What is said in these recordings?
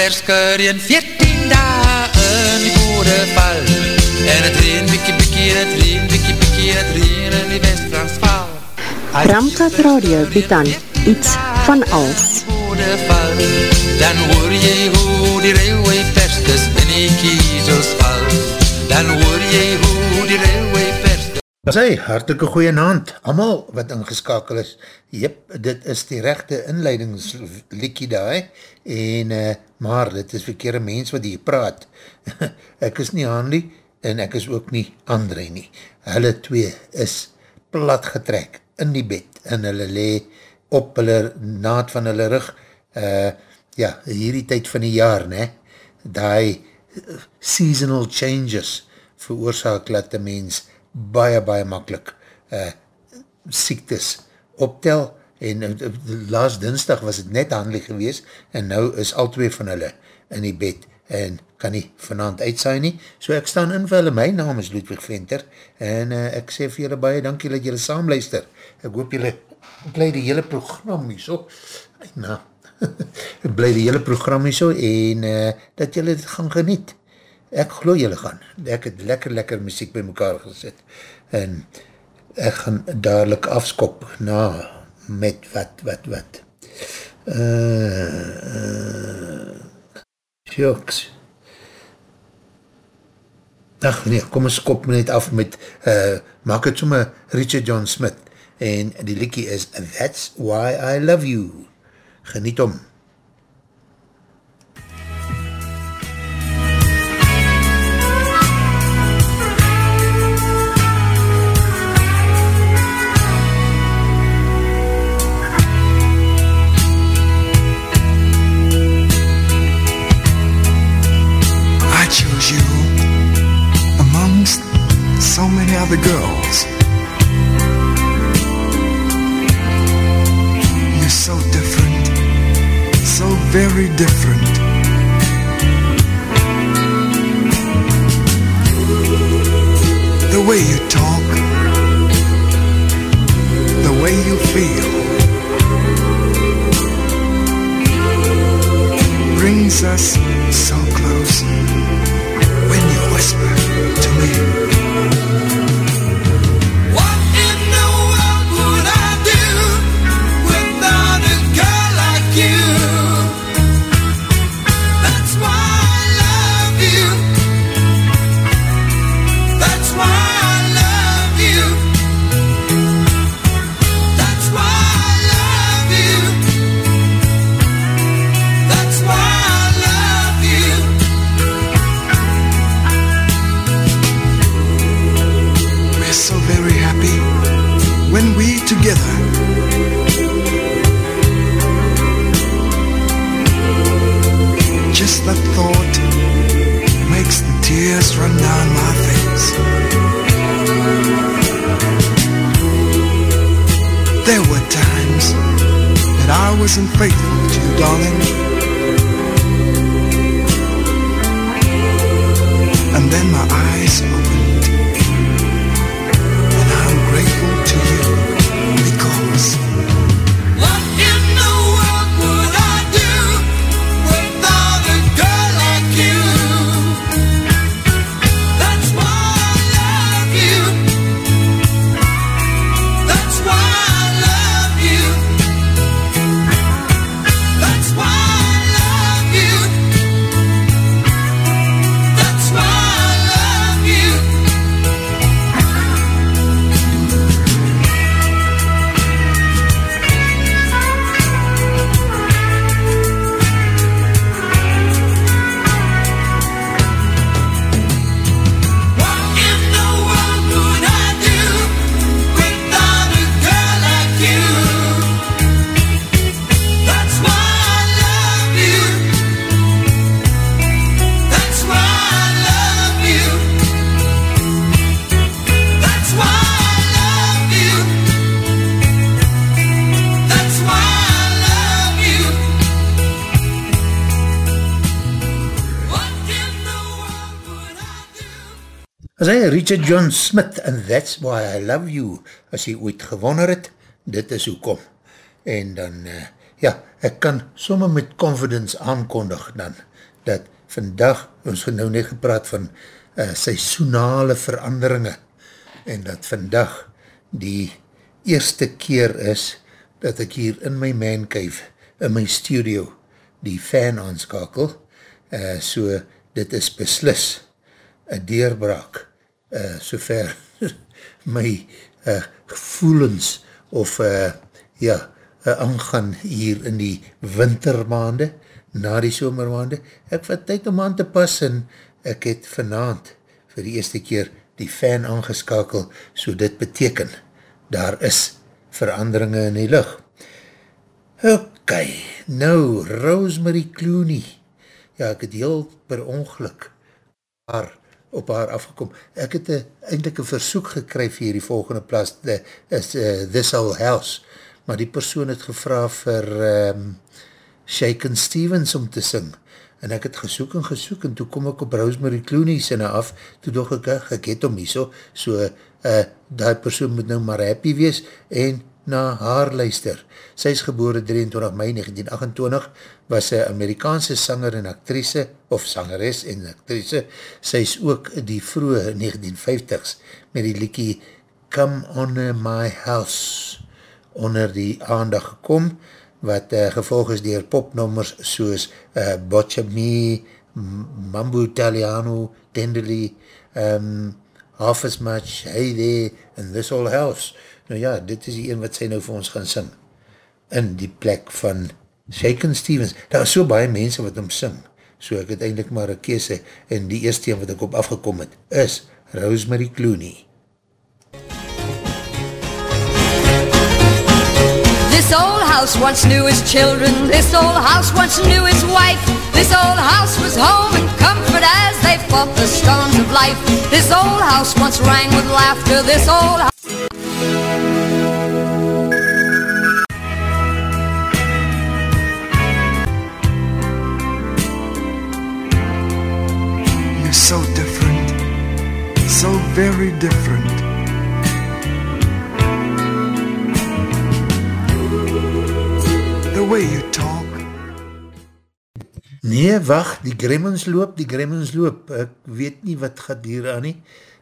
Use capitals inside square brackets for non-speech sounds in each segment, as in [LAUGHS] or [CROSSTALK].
versker in 14 dagen in die boereval. En het reen, bikkie, bikkie, en het reen, bikkie, bikkie, en het reen in die West-Transvaal. Ramkat Radio bied aan iets van als. Dan hoor jy hoe die railway perstes hy, hartelike goeie naand, amal wat ingeskakel is, jyp, dit is die rechte inleidingsliekie daar, en, uh, maar dit is verkeerde mens wat hier praat. [LAUGHS] ek is nie Hanlie, en ek is ook nie André nie. Hulle twee is plat getrek in die bed, en hulle lee op hulle naad van hulle rug, uh, ja, hierdie tyd van die jaar, ne, die seasonal changes veroorzaak dat die mens baie, baie makkelijk uh, siektes optel, en uh, laas dinsdag was het net handelik gewees, en nou is al twee van hulle in die bed, en kan nie vanavond uitsaai nie, so ek staan in vir hulle, my naam is Ludwig Venter, en uh, ek sê vir julle baie dankie dat julle saamluister, ek hoop julle bly die hele program nie so, [LAUGHS] nou, [LAUGHS] bly die hele program nie so, en uh, dat julle dit gaan geniet. Ek geloof julle gaan. Ek het lekker, lekker muziek by mekaar gesit. En ek gaan dadelijk afskop na met wat, wat, wat. Uh, uh, Joks. Ach nee, kom ons kop net af met, uh, maak het somme Richard John Smith en die liekie is That's Why I Love You. Geniet om. Other girls. You're so different, so very different. The way you talk, the way you feel, brings us so close when you whisper to me. Wasn't faithful to you, darling. And then my eyes Richard John Smith, and that's why I love you, as hy ooit gewonner het, dit is hoekom. En dan, uh, ja, ek kan somme met confidence aankondig dan, dat vandag, ons het nou net gepraat van uh, seisoenale veranderinge, en dat vandag die eerste keer is, dat ek hier in my man cave, in my studio, die fan aanskakel, uh, so dit is beslis, een deurbraak, uh, sover [LAUGHS] my uh, gevoelens of uh, ja, uh, aangaan hier in die wintermaande, na die somermaande. Ek vat tyd om aan te pas en ek het vanavond vir die eerste keer die fan aangeskakel, so dit beteken, daar is veranderinge in die lucht. Ok, nou, Rosemary Clooney. Ja, ek het heel per ongeluk haar op haar afgekom. Ek het eindelijk een versoek gekry vir die volgende plaas, de, is uh, This Old House, maar die persoon het gevra vir um, Shaken Stevens om te sing, en ek het gesoek en gesoek, en toe kom ek op Rosemary Clooney sinne af, toe doch ek, ek het om nie so, so uh, die persoon moet nou maar happy wees, en na haar luister. Sy is gebore 23 mei 1928, was sy Amerikaanse sanger en actrice, of sangeres en actrice. Sy is ook die vroege 1950s met die liekie Come On My House onder die aandag gekom, wat uh, gevolg is dier popnommers soos uh, Boccia Me, Mambo Italiano, Tenderly, um, Half As Much, Hey There, and This Old House. Nou ja, dit is die een wat sy nou vir ons gaan sing. In die plek van Shaken Stevens. Daar is so baie mense wat hom sing. So ek het eindelijk maar een kese en die eerste een wat ek op afgekom het is Rosemary Clooney. This old house once knew his children. This old house once knew his wife. This old house was home and comfort as they fought the storms of life. This old house once rang with laughter. This old house. Very different. The way you talk, Nee, wacht, die Gremlins loop, die Gremlins loop. Ek weet nie wat gaat hier aan nie.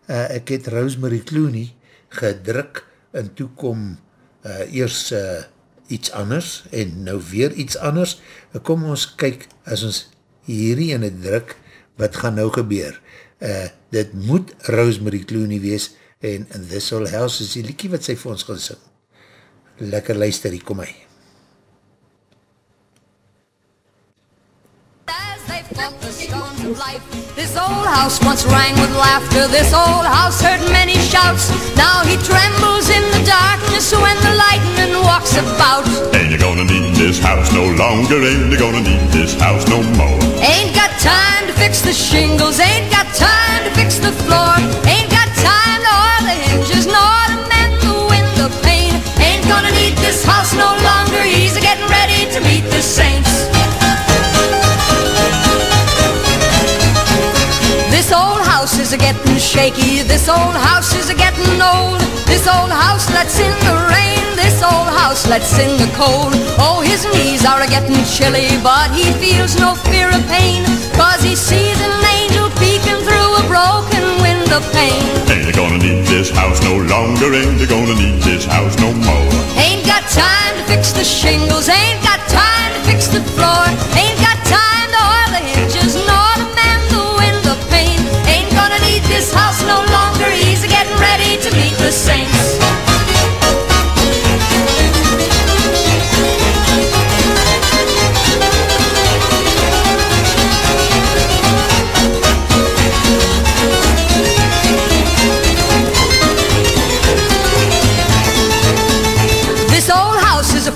Uh, ek het Rosemary Clooney gedruk en toe kom uh, eers uh, iets anders en nou weer iets anders. Kom ons kyk, as ons hierdie het druk, wat gaan nou gebeur? Uh, dit moet Rosemary Clooney wees en This All House is die liekie wat sy vir ons gaan sing. Lekker luister, hier kom hy. Fought the storms of life, this old house once rang with laughter. This old house heard many shouts. Now he trembles in the darkness when the lightning walks about. Ain't you gonna need this house no longer? Ain't you gonna need this house no more? Ain't got time fix the shingles. Ain't got time to fix the floor. Ain't got time to oil the hinges nor to mend the window pane. Ain't gonna need this house no longer. He's a getting ready to meet the saints. This old house is a getting shaky. This old house is a getting old. This old house lets in the rain. This old house lets in the cold. Oh, his knees are a getting chilly, but he feels no fear of pain. Cause he sees an angel peeking through a broken window pane. Ain't gonna need this house no longer? Ain't gonna need this house no more? Ain't got time to fix the shingles. Ain't got time to fix the floor. Ain't got time to oil the hinges nor to mend the window pane. Ain't gonna need this house no longer. He's getting ready to meet the saints.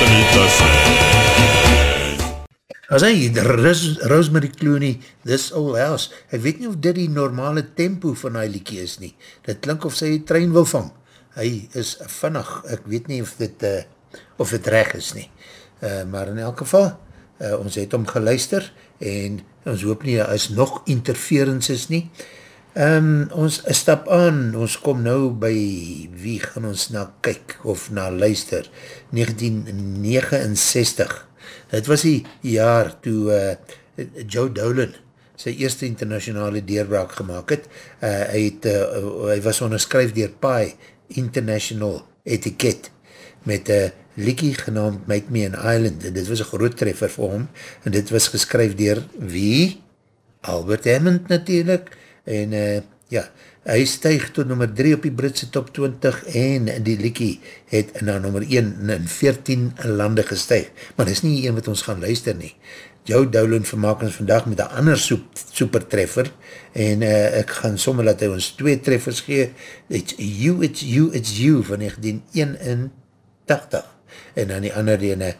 Anita said. As hy, Ros Rosemary Clooney, This Old House, ek weet nie of dit die normale tempo van hy liekie is nie. Dit klink of sy die trein wil vang. Hy is vinnig, ek weet nie of dit, uh, of dit reg is nie. Uh, maar in elk geval, uh, ons het om geluister, en ons hoop nie, is nog interferences nie. Um, ons stap aan, ons kom nou by wie gaan ons na kyk of na luister, 1969. Het was die jaar toe uh, Joe Dolan sy eerste internationale deurbraak gemaakt het. Uh, hy, het uh, hy was onderskryf dier PAI International Etiquette met een liekie genaamd Make Me an Island en dit was een groot treffer vir hom en dit was geskryf dier wie? Albert Hammond natuurlijk en uh, ja, hy stijg tot nummer 3 op die Britse top 20 en die liekie het na nummer 1 in 14 lande gestijg, maar dit is nie een wat ons gaan luister nie. Joe Dowland vermaak ons vandag met een ander soep, super treffer en uh, ek gaan sommer laat hy ons twee treffers gee, It's You, It's You, It's You van 1981 en dan die ander ene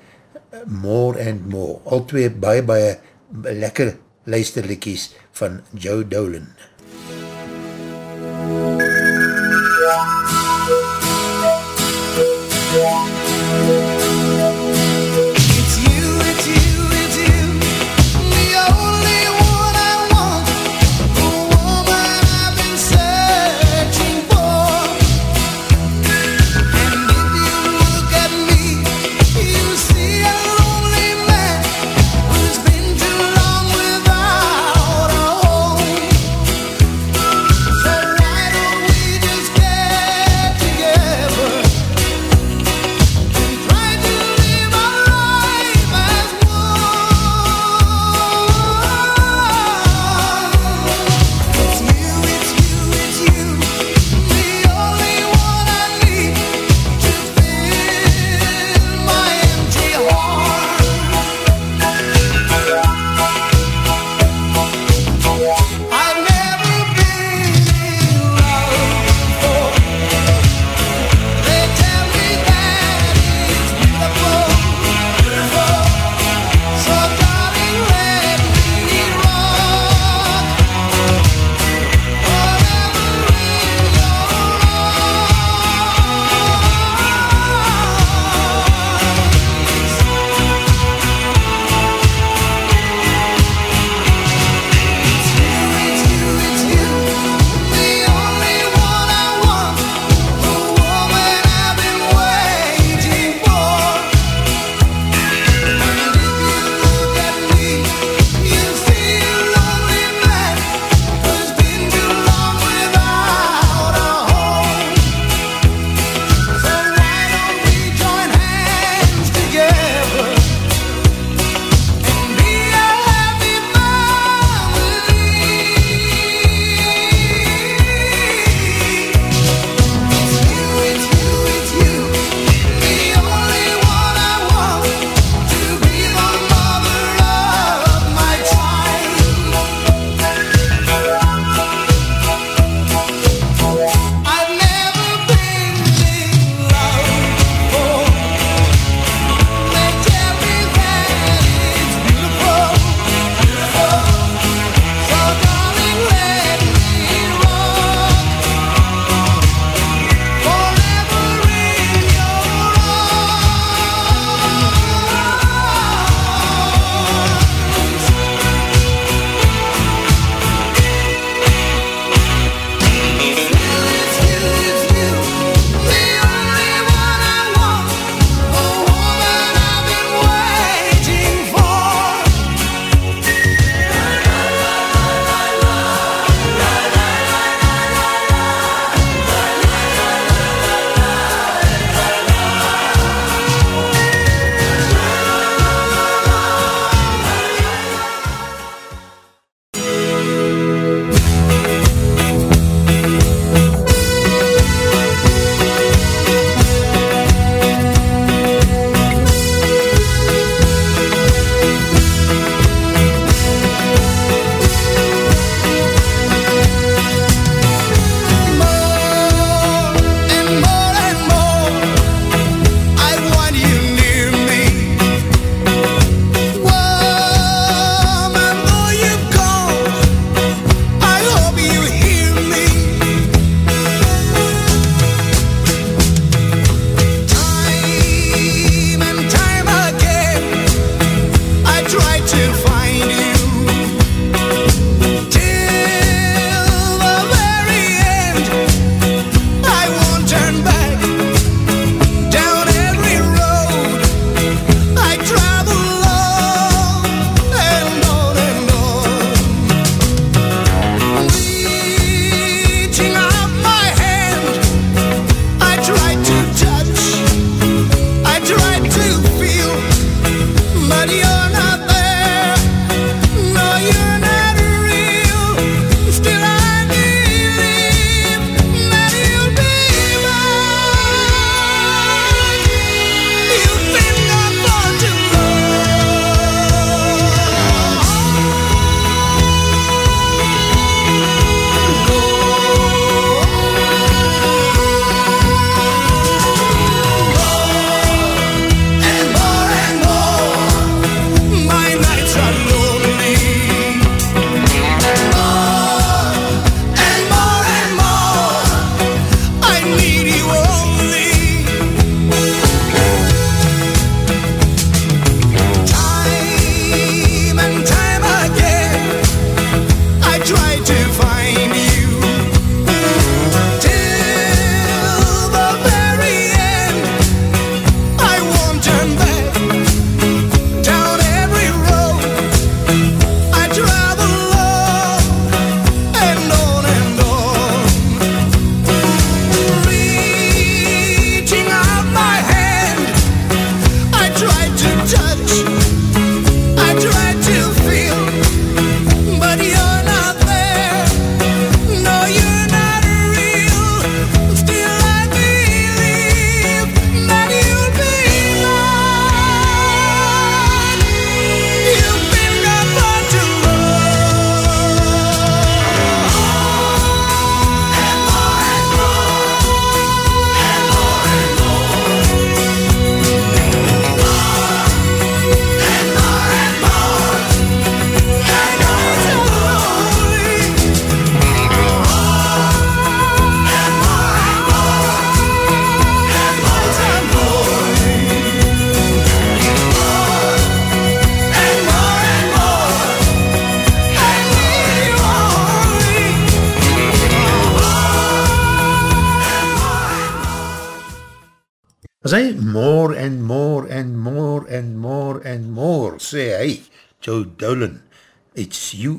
More and More, al twee baie baie lekker luisterlikies van Joe Dolan. It's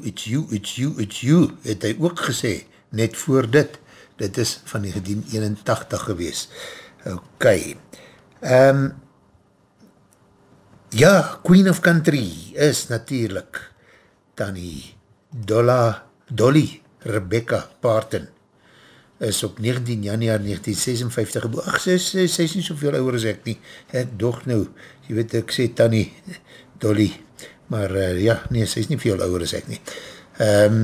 it's you, it's you, it's you, het hy ook gesê, net voor dit, dit is van 1981 gewees. Ok, um, ja, Queen of Country is natuurlijk Tanny Dolla, Dolly Rebecca Parton, is op 19 januari 1956 geboor. Ach, sy, sy, sy is nie soveel ouwer as ek nie. Ek doch nou, jy weet, ek sê Tanny, Dolly, maar uh, ja, nee, sy is nie veel ouwer as ek nie. Um,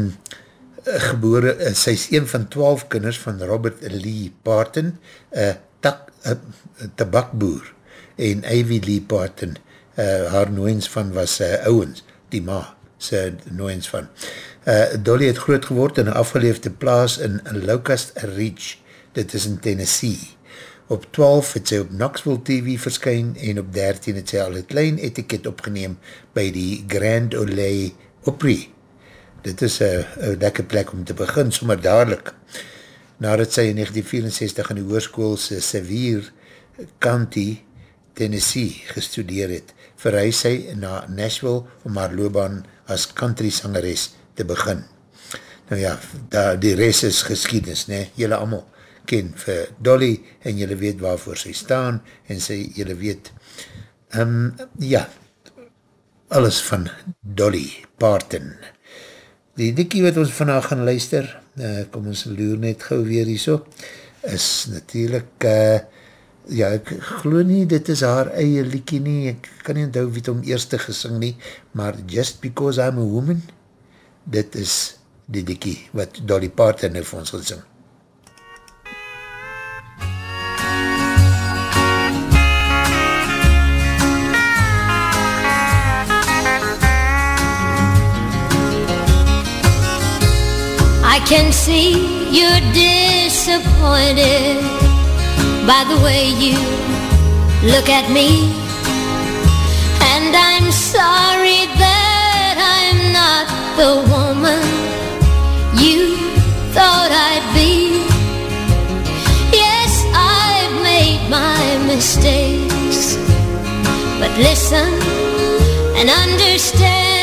gebore, uh, sy is een van 12 kinders van Robert Lee Parton, uh, tak, uh, tabakboer, en Ivy Lee Parton, uh, haar nooiens van was uh, ouwens, die ma, sy nooiens van. Uh, Dolly het groot geword in een afgeleefde plaas in Locust Ridge, dit is in Tennessee. Op 12 het sy op Knoxville TV verskyn en op 13 het sy al een klein etiket opgeneem by die Grand Ole Opry. Dit is een lekker plek om te begin, sommer dadelijk. Nadat sy in 1964 in die hoerskoolse Sevier County, Tennessee gestudeer het, verhuis sy na Nashville om haar loopbaan as country sangeres te begin. Nou ja, daar, die rest is geschiedenis, ne? Julle allemaal ken vir Dolly en julle weet waarvoor sy staan en sy julle weet um, ja, alles van Dolly Parton. Die dikkie wat ons vandag gaan luister, uh, kom ons loer net gauw weer hier so, is natuurlijk uh, ja, ek glo nie, dit is haar eie liekie nie, ek kan nie onthou wie het om eerste gesing nie, maar Just Because I'm a Woman, dit is die dikkie wat Dolly Parton nou vir ons gaan can see you're disappointed by the way you look at me. And I'm sorry that I'm not the woman you thought I'd be. Yes, I've made my mistakes. But listen and understand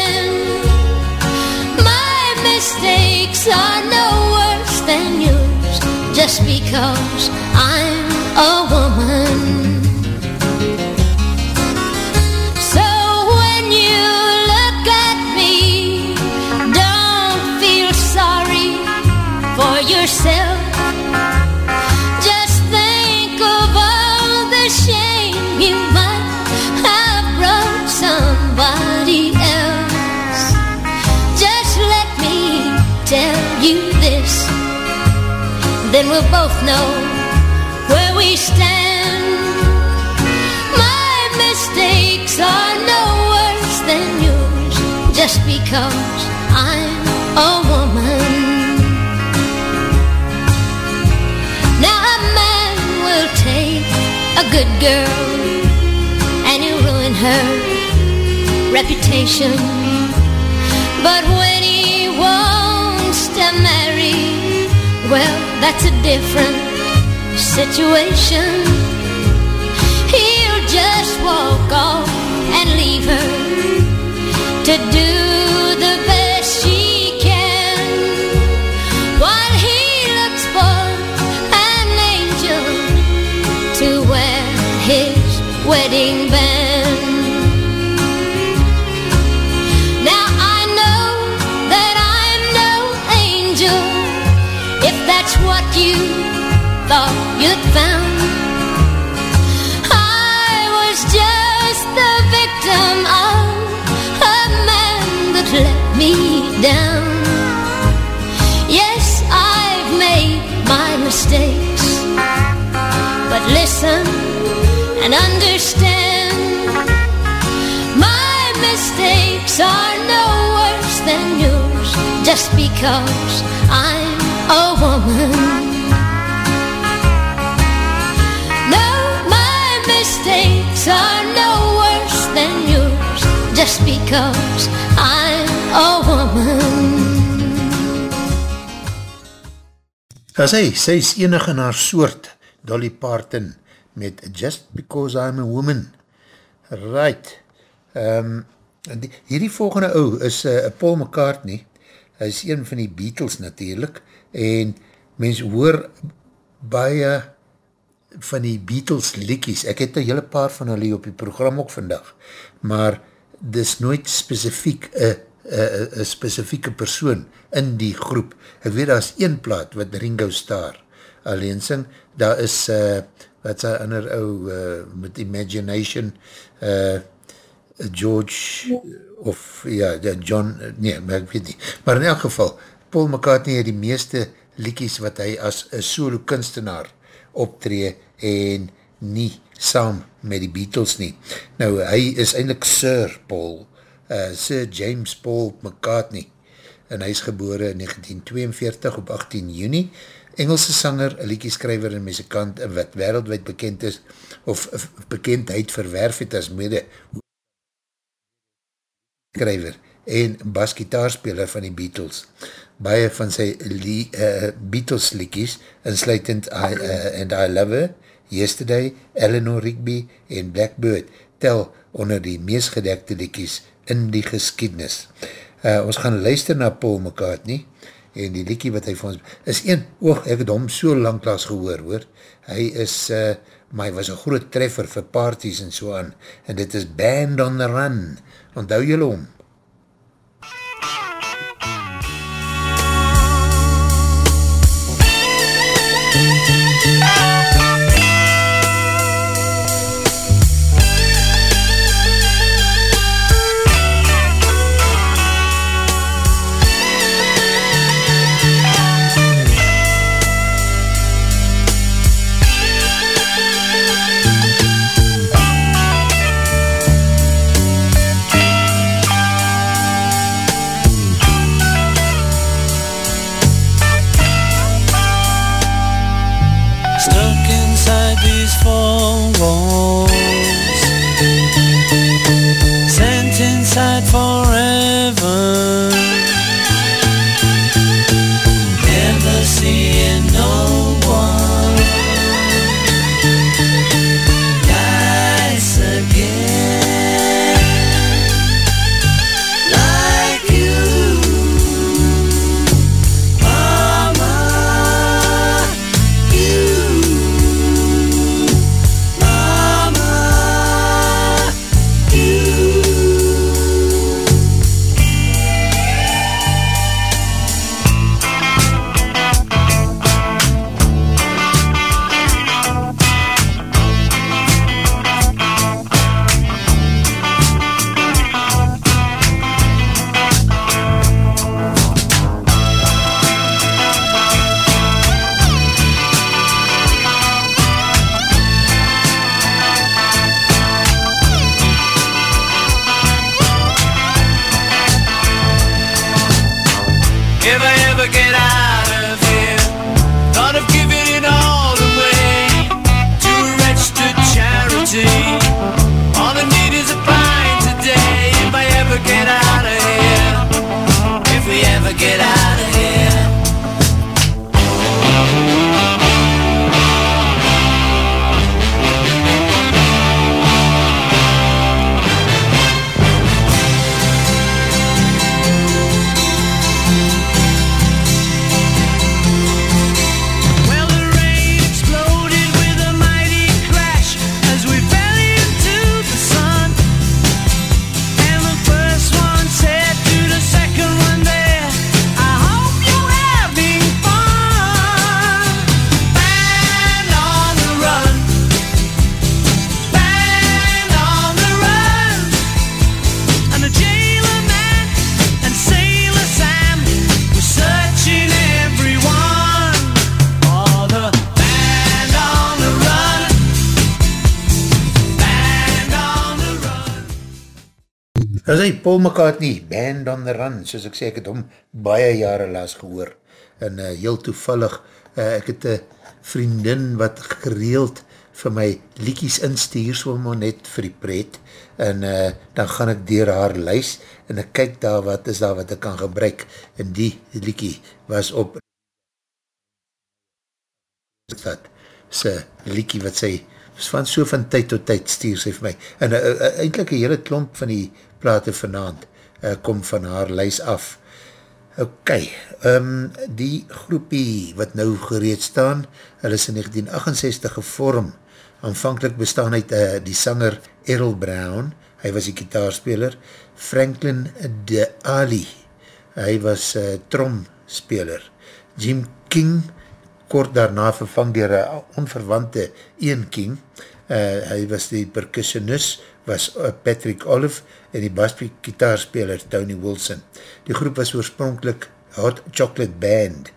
mistakes are no worse than yours just because I'm a woman. Then we'll both know where we stand. My mistakes are no worse than yours, just because I'm a woman. Now a man will take a good girl and he'll ruin her reputation. But when he wants to marry, well, that's a different situation. He'll just walk off mistakes are no worse than yours just because I'm a woman. No, my mistakes are no worse than yours just because I'm a woman. As hy, sy is enig in haar soort, Dolly Parton, met Just Because I'm a Woman. Right. Um, die, hierdie volgende ou is uh, Paul McCartney. Hy is een van die Beatles natuurlijk en mens hoor baie van die Beatles liedjies. Ek het een hele paar van hulle op die program ook vandag, maar dis nooit specifiek een specifieke persoon in die groep. Ek weet, daar is een plaat wat Ringo Starr alleen sing, daar is uh, wat is een ander ou uh, met Imagination uh, George of ja, John, nee, maar ek weet nie. Maar in elk geval, Paul McCartney het die meeste liedjies wat hy as solo kunstenaar optree en nie saam met die Beatles nie. Nou, hy is eindelijk Sir Paul, uh, Sir James Paul McCartney en hy is gebore in 1942 op 18 juni. Engelse sanger, liedjeskrijver en muzikant wat wereldwijd bekend is of bekendheid verwerf het as mede skryver en basgitaarspeler van die Beatles. Baie van sy li, uh, Beatles liedjes, insluitend I, uh, And I Love Her, Yesterday, Eleanor Rigby en Blackbird, tel onder die meest gedekte liedjes in die geskiednis. Uh, ons gaan luister na Paul McCartney en die liedje wat hy vir ons, is een, oog, ek het hom so langklaas gehoor, hoor, hy is, uh, maar hy was een groot treffer vir parties en so aan, en dit is Band on the Run, onthou jylle om? Paul McCartney, Band on the Run, soos ek sê, ek het hom baie jare laas gehoor, en uh, heel toevallig, uh, ek het een vriendin wat gereeld vir my liekies instuur, so maar net vir die pret, en uh, dan gaan ek dier haar lys, en ek kyk daar wat is daar wat ek kan gebruik, en die liekie was op wat sy liekie wat sy van so van tyd tot tyd stuur sy vir my. En uh, uh, eindelijk een hele klomp van die plate vanavond uh, kom van haar lys af. Ok, um, die groepie wat nou gereed staan, hulle is in 1968 gevorm. Aanvankelijk bestaan uit uh, die sanger Errol Brown, hy was die gitaarspeler, Franklin de Ali, hy was uh, tromspeler, Jim King, kort daarna vervang dier een onverwante Ian King, uh, hy was die percussionist, was uh, Patrick Olive en die basbie gitaarspeler Tony Wilson. Die groep was oorspronkelijk Hot Chocolate Band,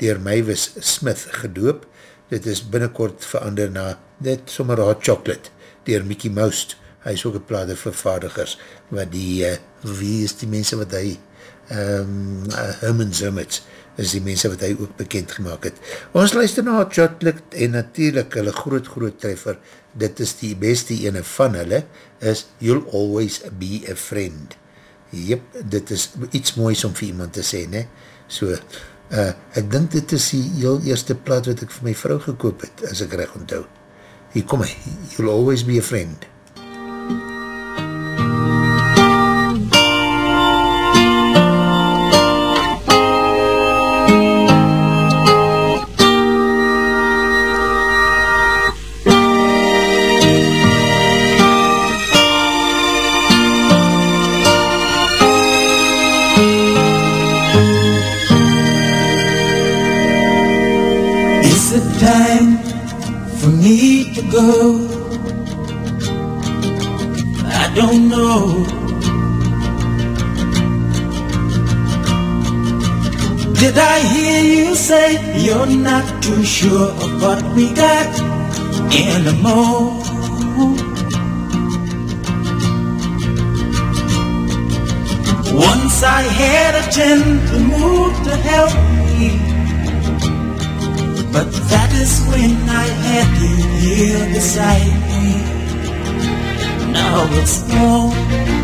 dier Mavis Smith gedoop, dit is binnenkort verander na net sommer Hot Chocolate, dier Mickey Mouse, hy is ook een plade vervaardigers, wat die, uh, wie is die mense wat hy, um, uh, Herman Zimmets, is die mense wat hy ook bekend gemaakt het. Ons luister na Hot Chocolate en natuurlijk hulle groot groot treffer, dit is die beste ene van hulle, is You'll Always Be a Friend. Jep, dit is iets moois om vir iemand te sê, ne? So, uh, ek dink dit is die heel eerste plaat wat ek vir my vrou gekoop het, as ek recht onthou. Hier kom hy, You'll Always Be a Friend. Is you're not too sure of what we got anymore? Once I had a gentle mood to help me. But that is when I had you here beside me. Now it's gone.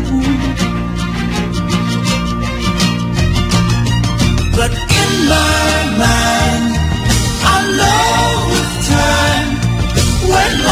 But in my mind, when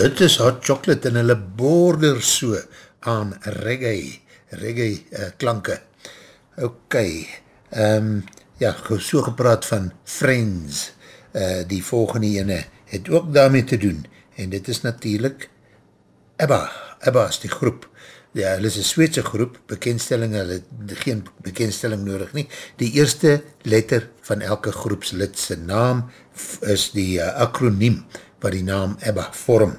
dit is hot chocolate en hulle border so aan reggae, reggae uh, klanke. Ok, um, ja, so gepraat van Friends, uh, die volgende ene, het ook daarmee te doen, en dit is natuurlijk ABBA, ABBA is die groep, ja, hulle is een Sweedse groep, bekendstelling, hulle geen bekendstelling nodig nie, die eerste letter van elke groepslidse naam f- is die uh, acroniem wat die naam ABBA vorm.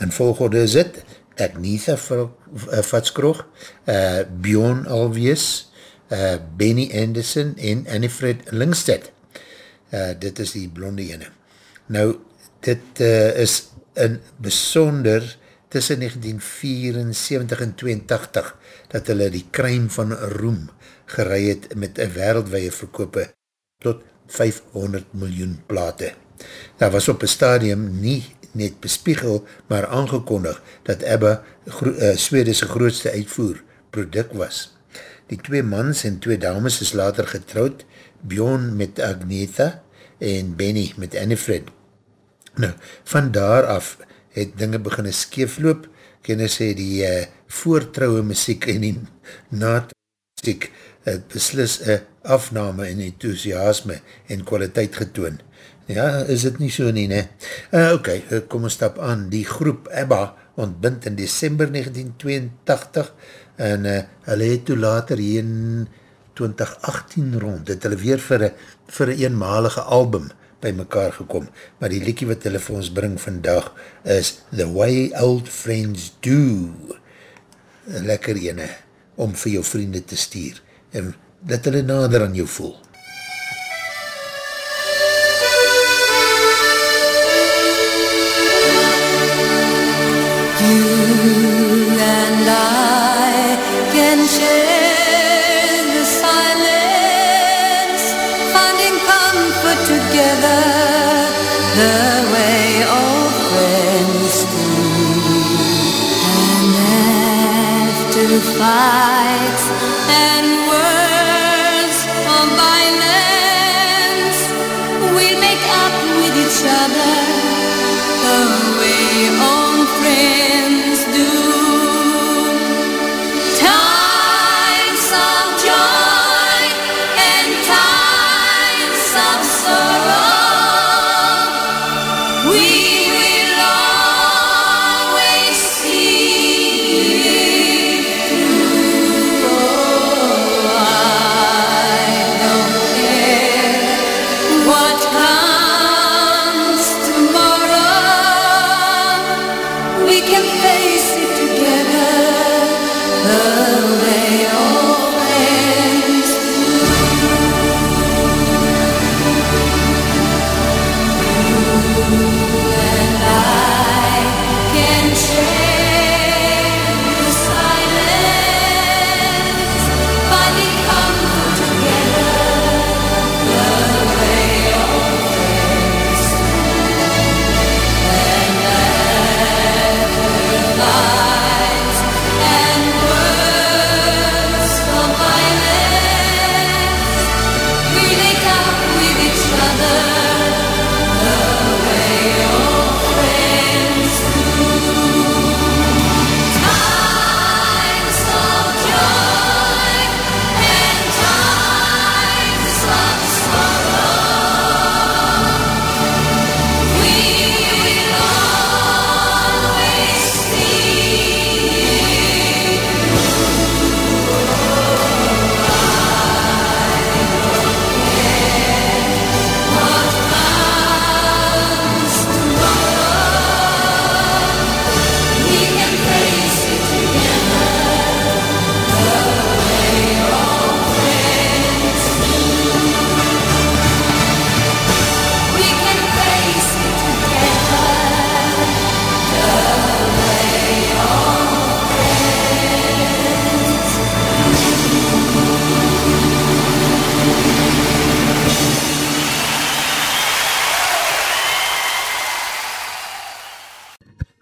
In volgorde is het Agnetha Vatskroeg, uh, Bjorn Alwees, uh, Benny Anderson en Annifred Lingstedt. Uh, dit is die blonde ene. Nou, dit uh, is in besonder tussen 1974 en 82 dat hulle die kruim van roem gerei het met een wereldwee verkope tot 500 miljoen plate. Daar was op een stadium nie net bespiegel, maar aangekondig dat ABBA uh, Swedese grootste uitvoer product was. Die twee mans en twee dames is later getrouwd, Bjorn met Agnetha en Benny met Annifred. Nou, van daar af het dinge beginne skeefloop, kennis sê die uh, voortrouwe muziek en die naad muziek het beslis een afname en enthousiasme en kwaliteit getoon. Ja, is het nie so nie, ne? Uh, Oké, okay, kom ons stap aan. Die groep ABBA ontbind in december 1982 en uh, hulle het toe later hier in 2018 rond, het hulle weer vir een, vir een eenmalige album by mekaar gekom, maar die liekie wat hulle vir ons bring vandag is The Way Old Friends Do. Lekker ene om vir jou vriende te stuur en dat hulle nader aan jou voel. Together the way old friends do. And after fights and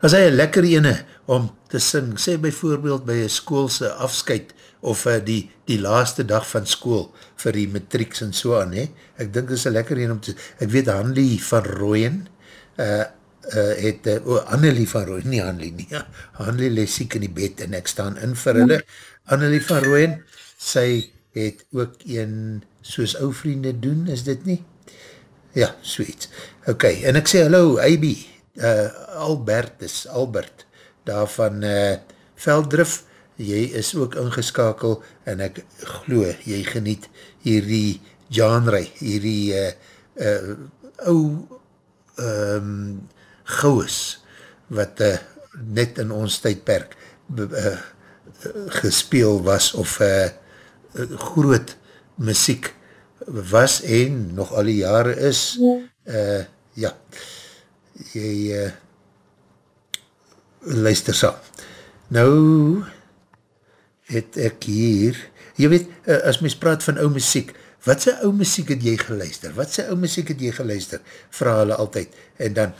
As hy een lekker ene om te sing, sê byvoorbeeld by een schoolse afskeid of uh, die, die laaste dag van school vir die matrieks en so aan, he. ek dink is een lekker ene om te, ek weet Hanlie van Rooyen, uh, uh, het, uh, oh, Annelie van Rooyen, nie Hanlie nie, ja, [LAUGHS] Hanlie lees siek in die bed en ek staan in vir hulle, Annelie van Rooyen, sy het ook een soos ou vriende doen, is dit nie? Ja, sweet. Ok, en ek sê hallo, Aiby, uh, Albertus, Albert, daar van uh, Veldrif, jy is ook ingeskakel en ek glo, jy geniet hierdie genre, hierdie uh, uh, ou um, gouwes, wat uh, net in ons tydperk uh, gespeel was of uh, groot muziek was en nog al die jare is, uh, ja, jy uh, luister saam. Nou het ek hier, jy weet, uh, as mens praat van ou muziek, wat sy ou muziek het jy geluister? Wat sy ou muziek het jy geluister? Vraag hulle altyd. En dan,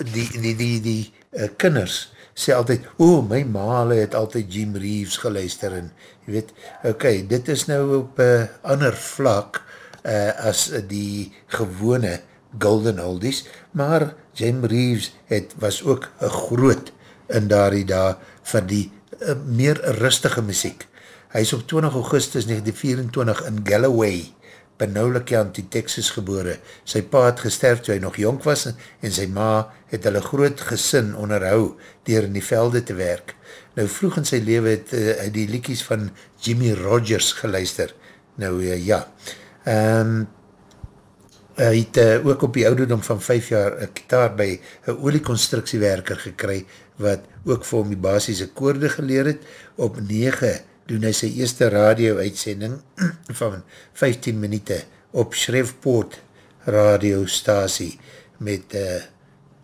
die, die, die, die uh, kinders sê altyd, o, oh, my male het altyd Jim Reeves geluister en jy weet, ok, dit is nou op uh, ander vlak uh, as die gewone Golden Oldies, maar Jim Reeves het, was ook een groot in daardie daar van die uh, meer rustige muziek. Hy is op 20 augustus 1924 in Galloway, Penola County, Texas gebore. Sy pa het gesterf toe hy nog jonk was en sy ma het hulle groot gesin onderhou dier in die velde te werk. Nou vroeg in sy leven het uh, die liekies van Jimmy Rogers geluister. Nou uh, ja, um, hy het uh, ook op die ouderdom van 5 jaar een kitaar by een olieconstructiewerker gekry wat ook vir hom die basisse koorde geleer het. Op 9 doen hy sy eerste radio-uitsending [CLEARS THROAT] van 15 minuten op Shreveport radiostasie met uh,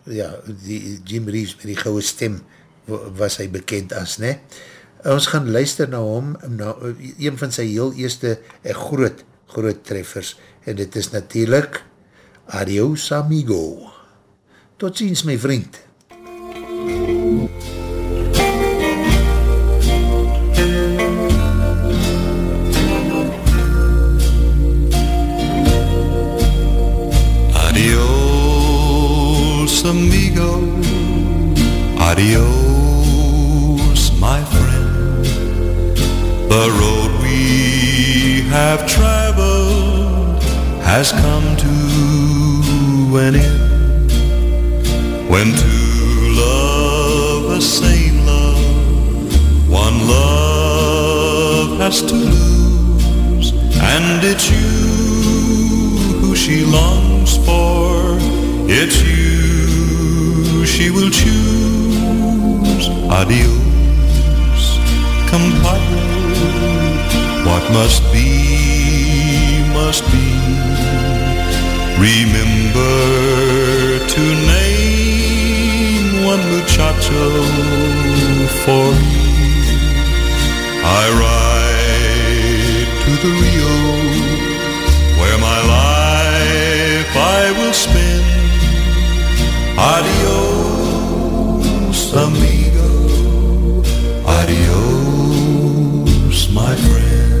ja, die Jim Reeves met die gouwe stem was hy bekend as, ne? Ons gaan luister na hom, na een van sy heel eerste uh, groot, groot treffers, en dit is natuurlijk Adios Amigo. Tot ziens, my vriend. Adios, amigo. Adios, my friend. The road we have traveled has come to an end. When two love the same love, one love has to lose, and it's you who she longs for. It's you she will choose. Adios, compadre. What must be, must be. Remember to name one muchacho for me. I ride to the Rio where my life I will spend. Adios, amigo. Adios, my friend.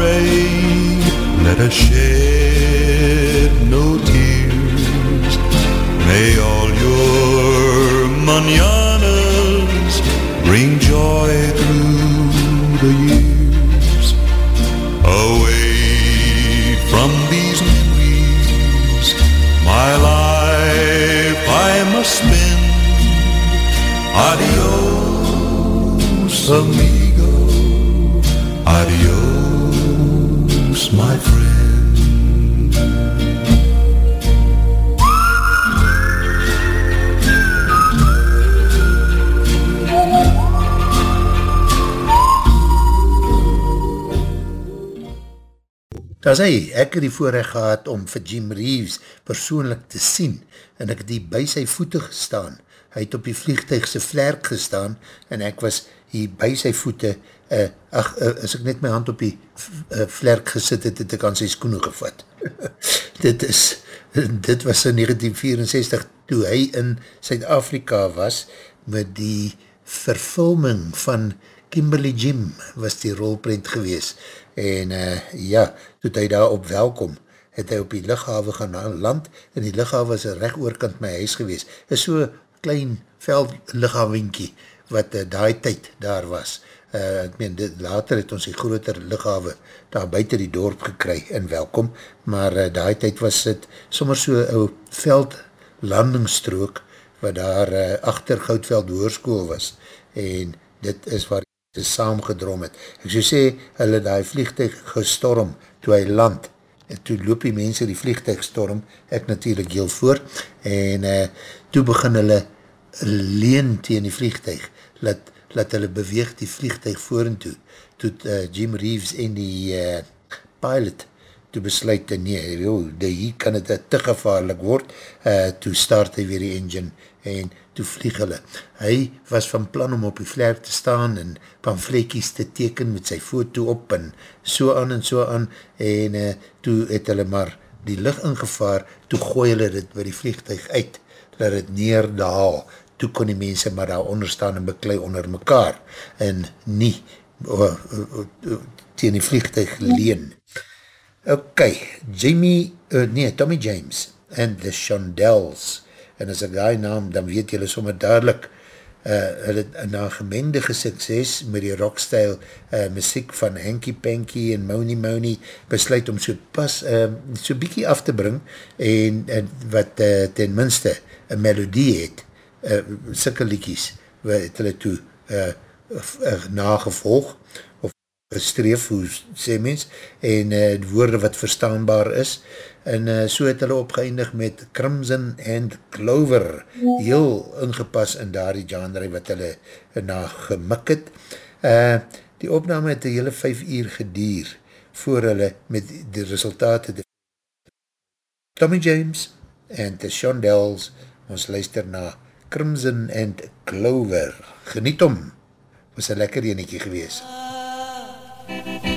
Compadre. Let us shed no tears. May all your mananas bring joy through the years. Away from these memories, my life I must spend. Adios, amigo. Adios, my friend. Daar sê, ek het die voorrecht gehad om vir Jim Reeves persoonlik te sien en ek het die by sy voete gestaan. Hy het op die vliegtuigse vlerk gestaan en ek was hier by sy voete, uh, ach, uh, as ek net my hand op die uh, vlerk gesit het, het ek aan sy skoene gevat. [LAUGHS] dit is, dit was in 1964 toe hy in Suid-Afrika was met die vervulming van Kimberly Jim was die rolprint gewees en uh, ja, toe hy daar op welkom, het hy op die lichawe gaan land en die lichawe was recht oorkant my huis gewees. is so klein veld lichawenkie wat uh, daai tyd daar was. Uh, ek meen, dit, later het ons die groter lichawe daar buiten die dorp gekry en welkom, maar uh, daai tyd was dit sommer so een veld landingsstrook wat daar uh, achter Goudveld Hoorskool was, en dit is waar hy saamgedrom het. Ek so sê, hulle die vliegtuig gestorm, toe hy land, en toe loop die mense die vliegtuig storm, ek natuurlijk heel voor, en uh, toe begin hulle leen tegen die vliegtuig, laat, laat hulle beweeg die vliegtuig voor en toe, uh, Jim Reeves en die uh, pilot toe besluit, nee, joh, die, hier kan het te gevaarlik word, uh, toe start hy weer die engine, en toe vlieg hulle. Hy was van plan om op die vlerk te staan, en pamflekies te teken met sy foto op, en so aan en so aan, en uh, toe het hulle maar die licht ingevaar, toe gooi hulle dit by die vliegtuig uit, laat het neerdaal, toe kon die mense maar daar onder staan en beklei onder mekaar, en nie uh, uh, uh, tegen die vliegtuig leen. Ok, Jamie, uh, nee, Tommy James and the Shondells, en as ek die naam, dan weet julle sommer dadelijk, uh, hulle na gemendige sukses met die rockstyle uh, muziek van Hanky Panky en Moni Moni besluit om so pas, uh, so bykie af te bring, en, en wat uh, ten minste een melodie het, uh, sikke liekies, wat hulle toe uh, uh, nagevolg, gestreef, hoe sê mens, en uh, woorde wat verstaanbaar is, en uh, so het hulle opgeëindig met Crimson and Clover, heel ingepas in daar die genre wat hulle na gemik het. Uh, die opname het die hele vijf uur gedier, voor hulle met die resultate de Tommy James en the Shondells, ons luister na Crimson and Clover. Geniet om, was een lekker eniekie geweest. Now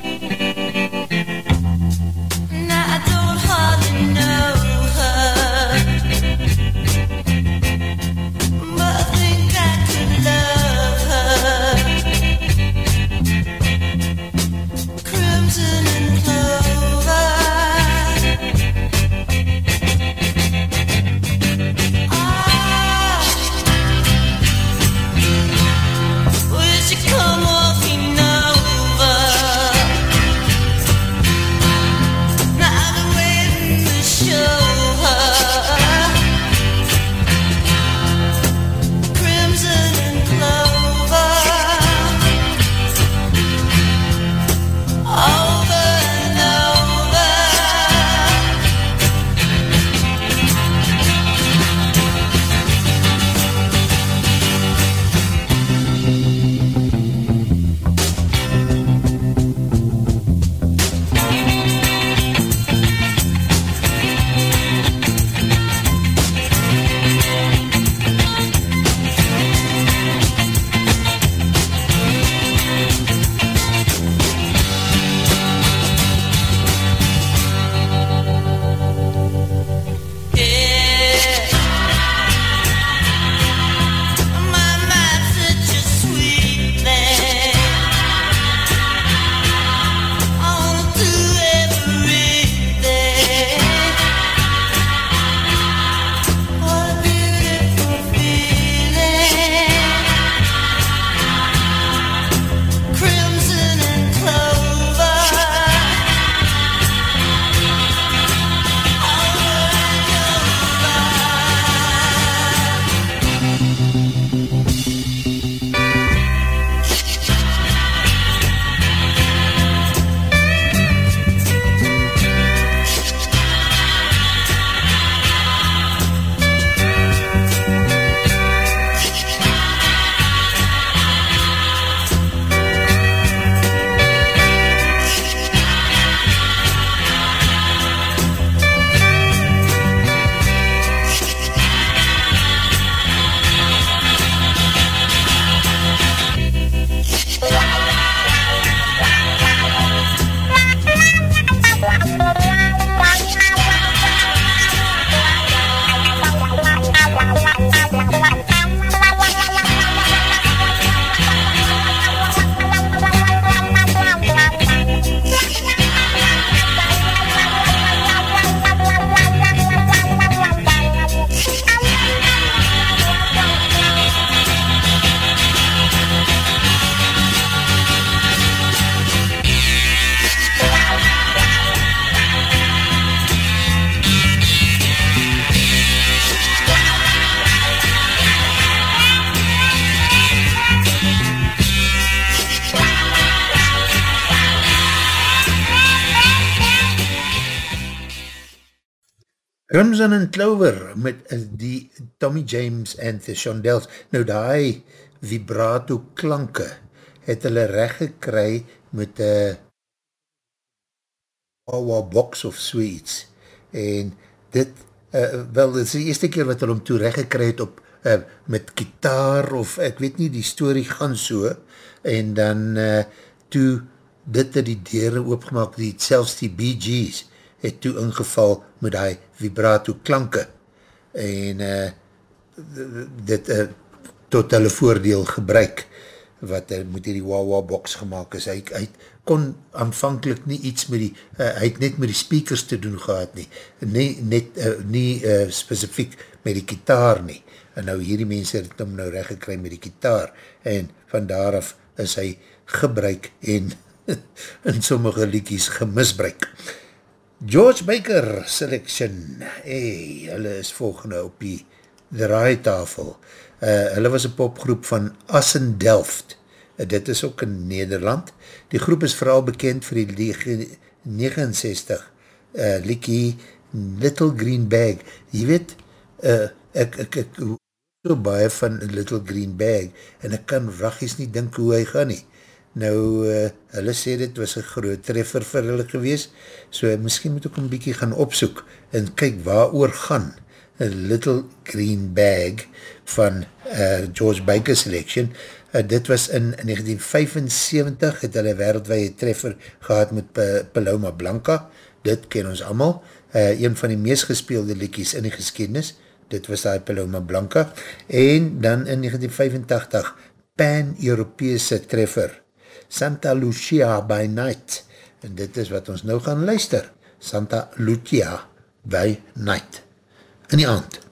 Crimson and Clover met die Tommy James en the Shondells. Nou die vibrato klanke het hulle recht gekry met een Wawa box of so iets. En dit, uh, wel, dit is die eerste keer wat hulle om toe recht gekry het op, uh, met kitaar of ek weet nie, die story gaan so. En dan uh, toe dit het die deur oopgemaak, die, selfs die Bee Gees het toe ingeval met die vibrato klanke. En uh, dit uh, tot hulle voordeel gebruik wat uh, met die Wawa box gemaakt is. Hy, hy kon aanvankelijk nie iets met die, uh, hy het net met die speakers te doen gehad nie, nie, net, uh, nie uh, specifiek met die kitaar nie. En nou hierdie mense het hom nou recht gekry met die kitaar en van daaraf is hy gebruik en [LAUGHS] in sommige liedjies gemisbruik. George Baker Selection, hey, hulle is volgende op die draaitafel. Uh, hulle was een popgroep van Assen Delft. Uh, dit is ook in Nederland. Die groep is vooral bekend vir die 69 uh, liekie Little Green Bag. Je weet, uh, ek, ek, ek so baie van Little Green Bag en ek kan raggies nie dink hoe hy gaan nie. Nou, uh, hulle sê dit was een groot treffer vir hulle gewees, so uh, miskien moet ek een bykie gaan opsoek en kyk waar oor gaan. A Little Green Bag van uh, George Baker Selection. Uh, dit was in 1975, het hulle wereldwee treffer gehad met P Paloma Blanca. Dit ken ons allemaal. Uh, een van die meest gespeelde liedjies in die geschiedenis. Dit was die Paloma Blanca. En dan in 1985, Pan-Europese treffer. Santa Lucia by Night. En dit is wat ons nou gaan luister. Santa Lucia by Night. In die aand.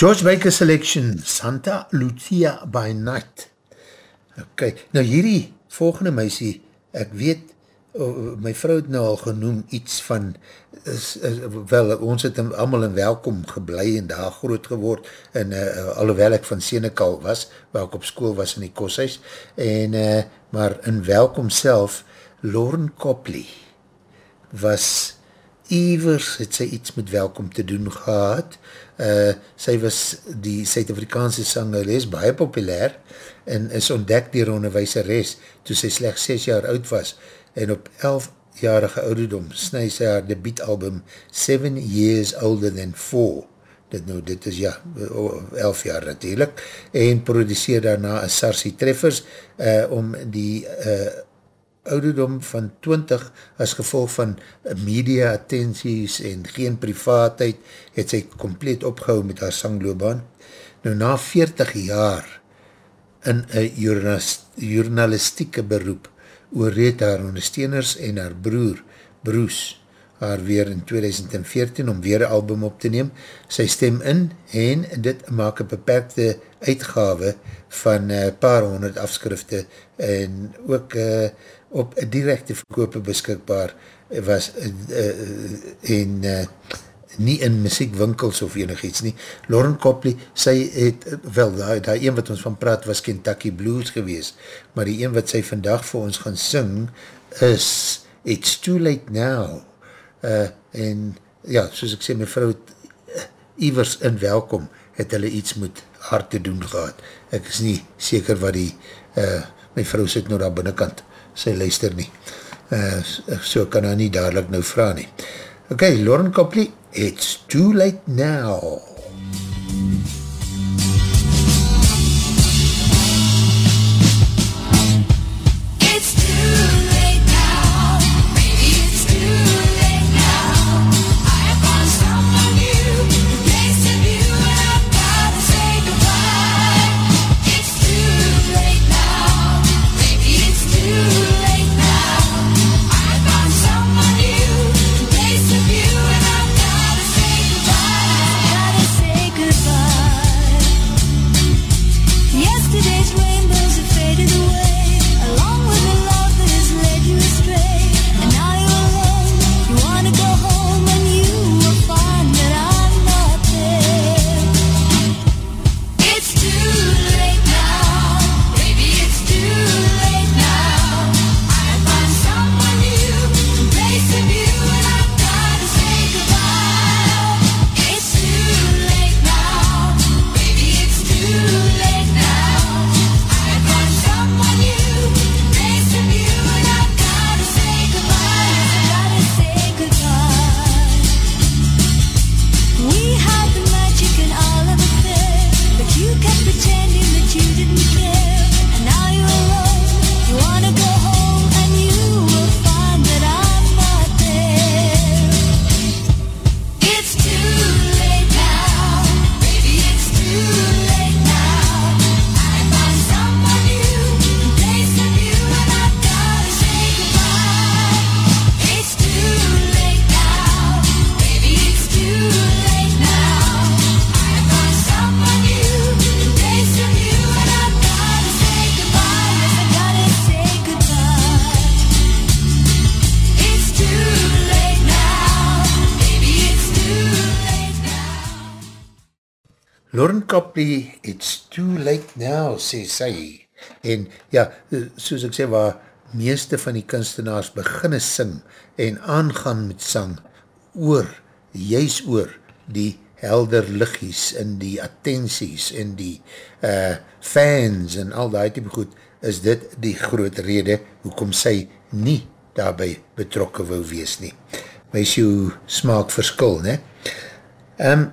George Baker Selection, Santa Lucia by Night. Ok, nou hierdie volgende meisie, ek weet, oh, my vrou het nou al genoem iets van, is, is, wel, ons het hem allemaal in welkom geblei en daar groot geword, en uh, alhoewel ek van Senekal was, waar ek op school was in die koshuis, en, uh, maar in welkom self, Lauren Copley was Ivers het sy iets met welkom te doen gehad. Uh, sy was die Suid-Afrikaanse sangeres baie populair en is ontdek dier onderwijseres toe sy slechts 6 jaar oud was en op 11-jarige ouderdom snu sy haar debietalbum 7 Years Older Than 4 dit nou, dit is ja, 11 jaar natuurlijk, en produceer daarna een Sarsi Treffers uh, om die uh, ouderdom van 20 as gevolg van media attenties en geen privaatheid het sy compleet opgehou met haar sangloobaan. Nou na 40 jaar in een journalistieke beroep oorreed haar ondersteuners en haar broer Bruce haar weer in 2014 om weer een album op te neem. Sy stem in en dit maak een beperkte uitgave van een paar honderd afskrifte en ook uh, op directe verkope beskikbaar was uh, en uh, nie in muziekwinkels of enig iets nie. Lauren Copley, sy het, wel, die, die een wat ons van praat was Kentucky Blues gewees, maar die een wat sy vandag vir ons gaan sing is It's Too Late Now. Uh, en ja, soos ek sê, my vrou het uh, ivers in welkom, het hulle iets met haar te doen gehad. Ek is nie seker wat die, uh, my vrou sit nou daar binnenkant, sy luister nie. Uh, so kan hy nie dadelijk nou vraag nie. Ok, Lauren Copley, It's Too Late Now. It's Copley, It's Too Late Now, sê sy. En ja, soos ek sê, waar meeste van die kunstenaars beginne sing en aangaan met sang oor, juist oor die helder liggies en die attenties en die uh, fans en al die type goed, is dit die groot rede hoekom sy nie daarby betrokke wou wees nie. My is jou smaak verskil, ne? Um,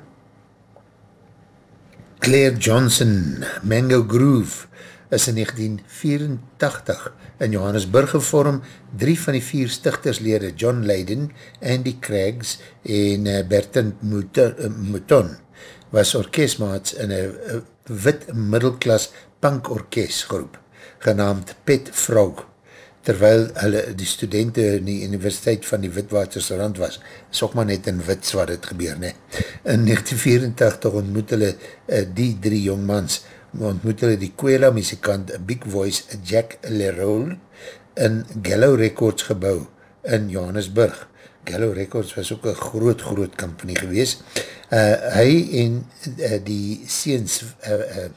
Claire Johnson, Mango Groove, is in 1984 in Johannesburg gevorm, drie van die vier stichterslede, John Leiden, Andy Craigs en uh, Bertrand uh, Mouton, was orkestmaats in een wit middelklas punk orkestgroep, genaamd Pet Frog, terwyl hulle die studenten in die universiteit van die Witwatersrand was, is ook maar net in wits wat het gebeur, ne. In 1984 ontmoet hulle uh, die drie jongmans, ontmoet hulle die Kwela muzikant Big Voice Jack Leroy in Gallo Records gebouw in Johannesburg. Gallo Records was ook een groot, groot company gewees. Uh, hy en uh, die seens uh, uh,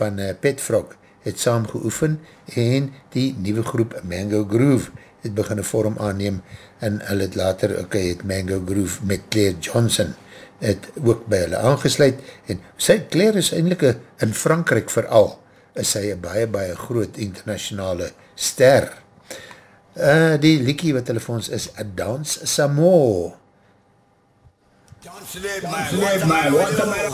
van uh, Pet Frog het saam geoefen en die nieuwe groep Mango Groove het begin een vorm aanneem en hulle het later, ok, het Mango Groove met Claire Johnson het ook by hulle aangesluit en sy, Claire is eindelijk in Frankrijk vooral, is sy een baie, baie groot internationale ster. Uh, die liekie wat hulle vir ons is, A Dance Samo. Dance. Live, man. What the man?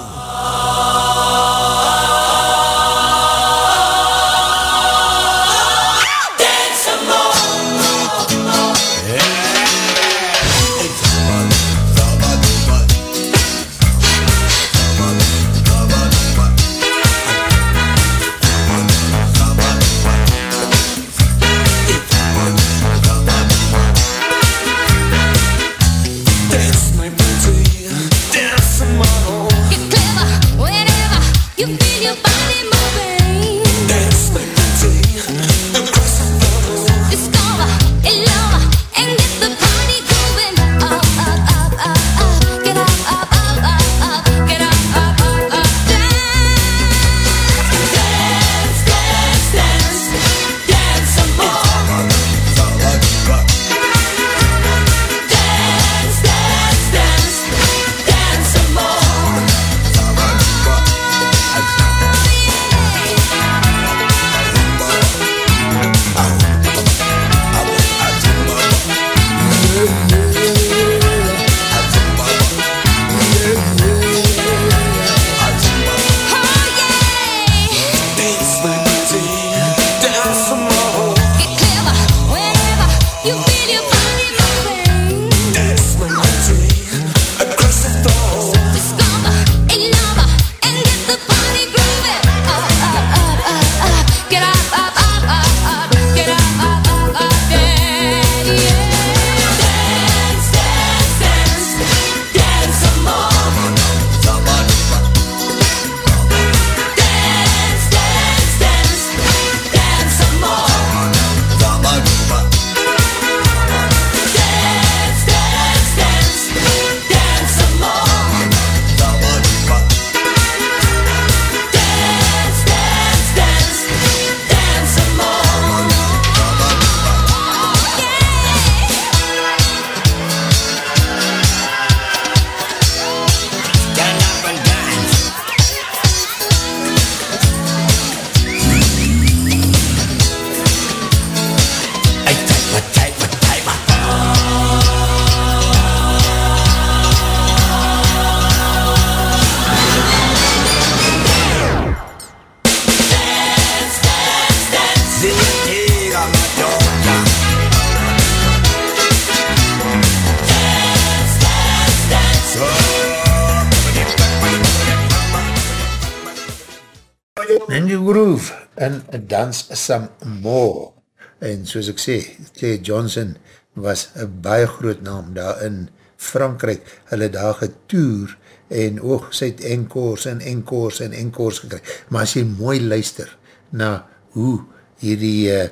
Some More. En soos ek sê, Claire Johnson was een baie groot naam daar in Frankrijk. Hulle daar getoer en oog, sy het enkors en enkors en enkors gekry. Maar as jy mooi luister na hoe hierdie uh,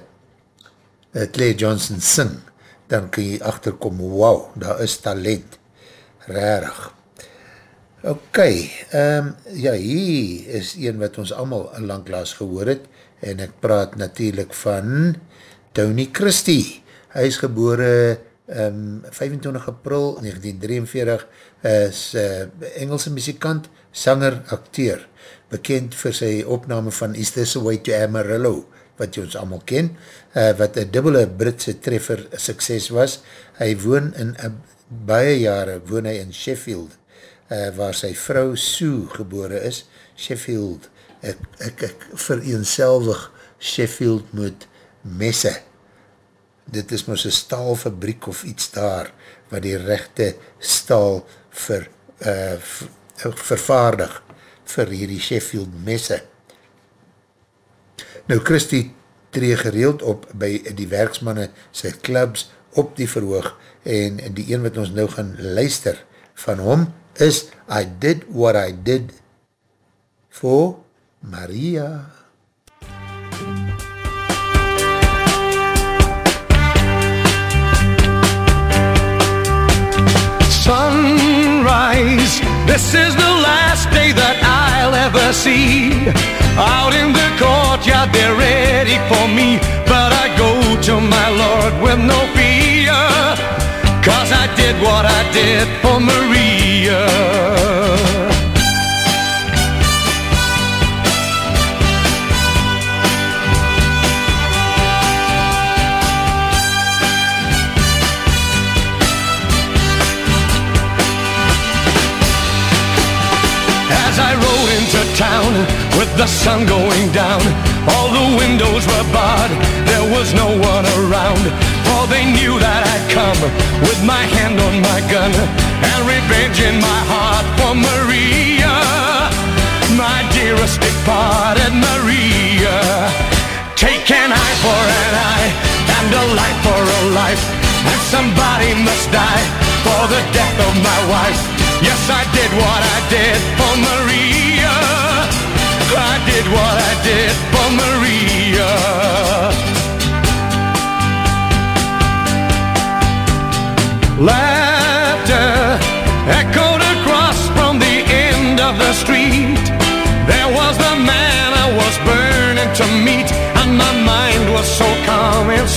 uh, Claire Johnson sing, dan kun jy achterkom, wauw, daar is talent. Rarig. Ok, um, ja, hier is een wat ons allemaal langklaas gehoor het, en ek praat natuurlijk van Tony Christie. Hy is gebore um, 25 april 1943, is uh, Engelse muzikant, sanger, acteur, bekend vir sy opname van Is This a Way to Amarillo, wat jy ons allemaal ken, uh, wat een dubbele Britse treffer sukses was. Hy woon in uh, baie jare, woon hy in Sheffield, uh, waar sy vrou Sue gebore is, Sheffield, ek, ek, ek vereenselwig Sheffield met messe. Dit is moos een staalfabriek of iets daar, wat die rechte staal ver, uh, ver, vervaardig vir hierdie Sheffield messe. Nou, Christie tree gereeld op by die werksmanne sy clubs op die verhoog en die een wat ons nou gaan luister van hom is I did what I did for Maria. sunrise. This is the last day that I'll ever see. Out in the courtyard, they're ready for me. But I go to my Lord with no fear. Cause I did what I did for Maria. The sun going down, all the windows were barred, there was no one around. For they knew that I'd come with my hand on my gun and revenge in my heart for Maria, my dearest departed Maria. Take an eye for an eye and a life for a life, and somebody must die for the death of my wife. Yes, I did what I did for Maria.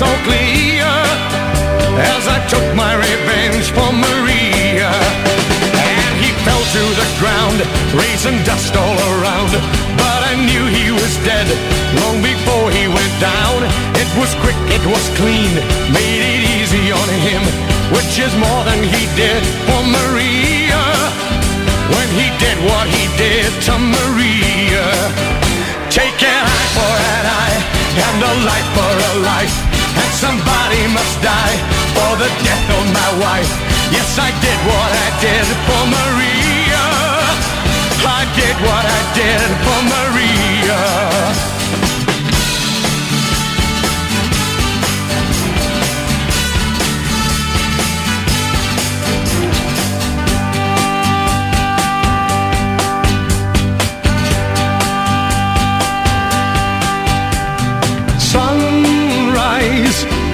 So clear as I took my revenge for Maria. And he fell to the ground, raising dust all around. But I knew he was dead long before he went down. It was quick, it was clean, made it easy on him, which is more than he did for Maria. When he did what he did to Maria. Take an eye for an eye, and a life for a life. Somebody must die for the death of my wife. Yes, I did what I did for Maria. I did what I did for Maria.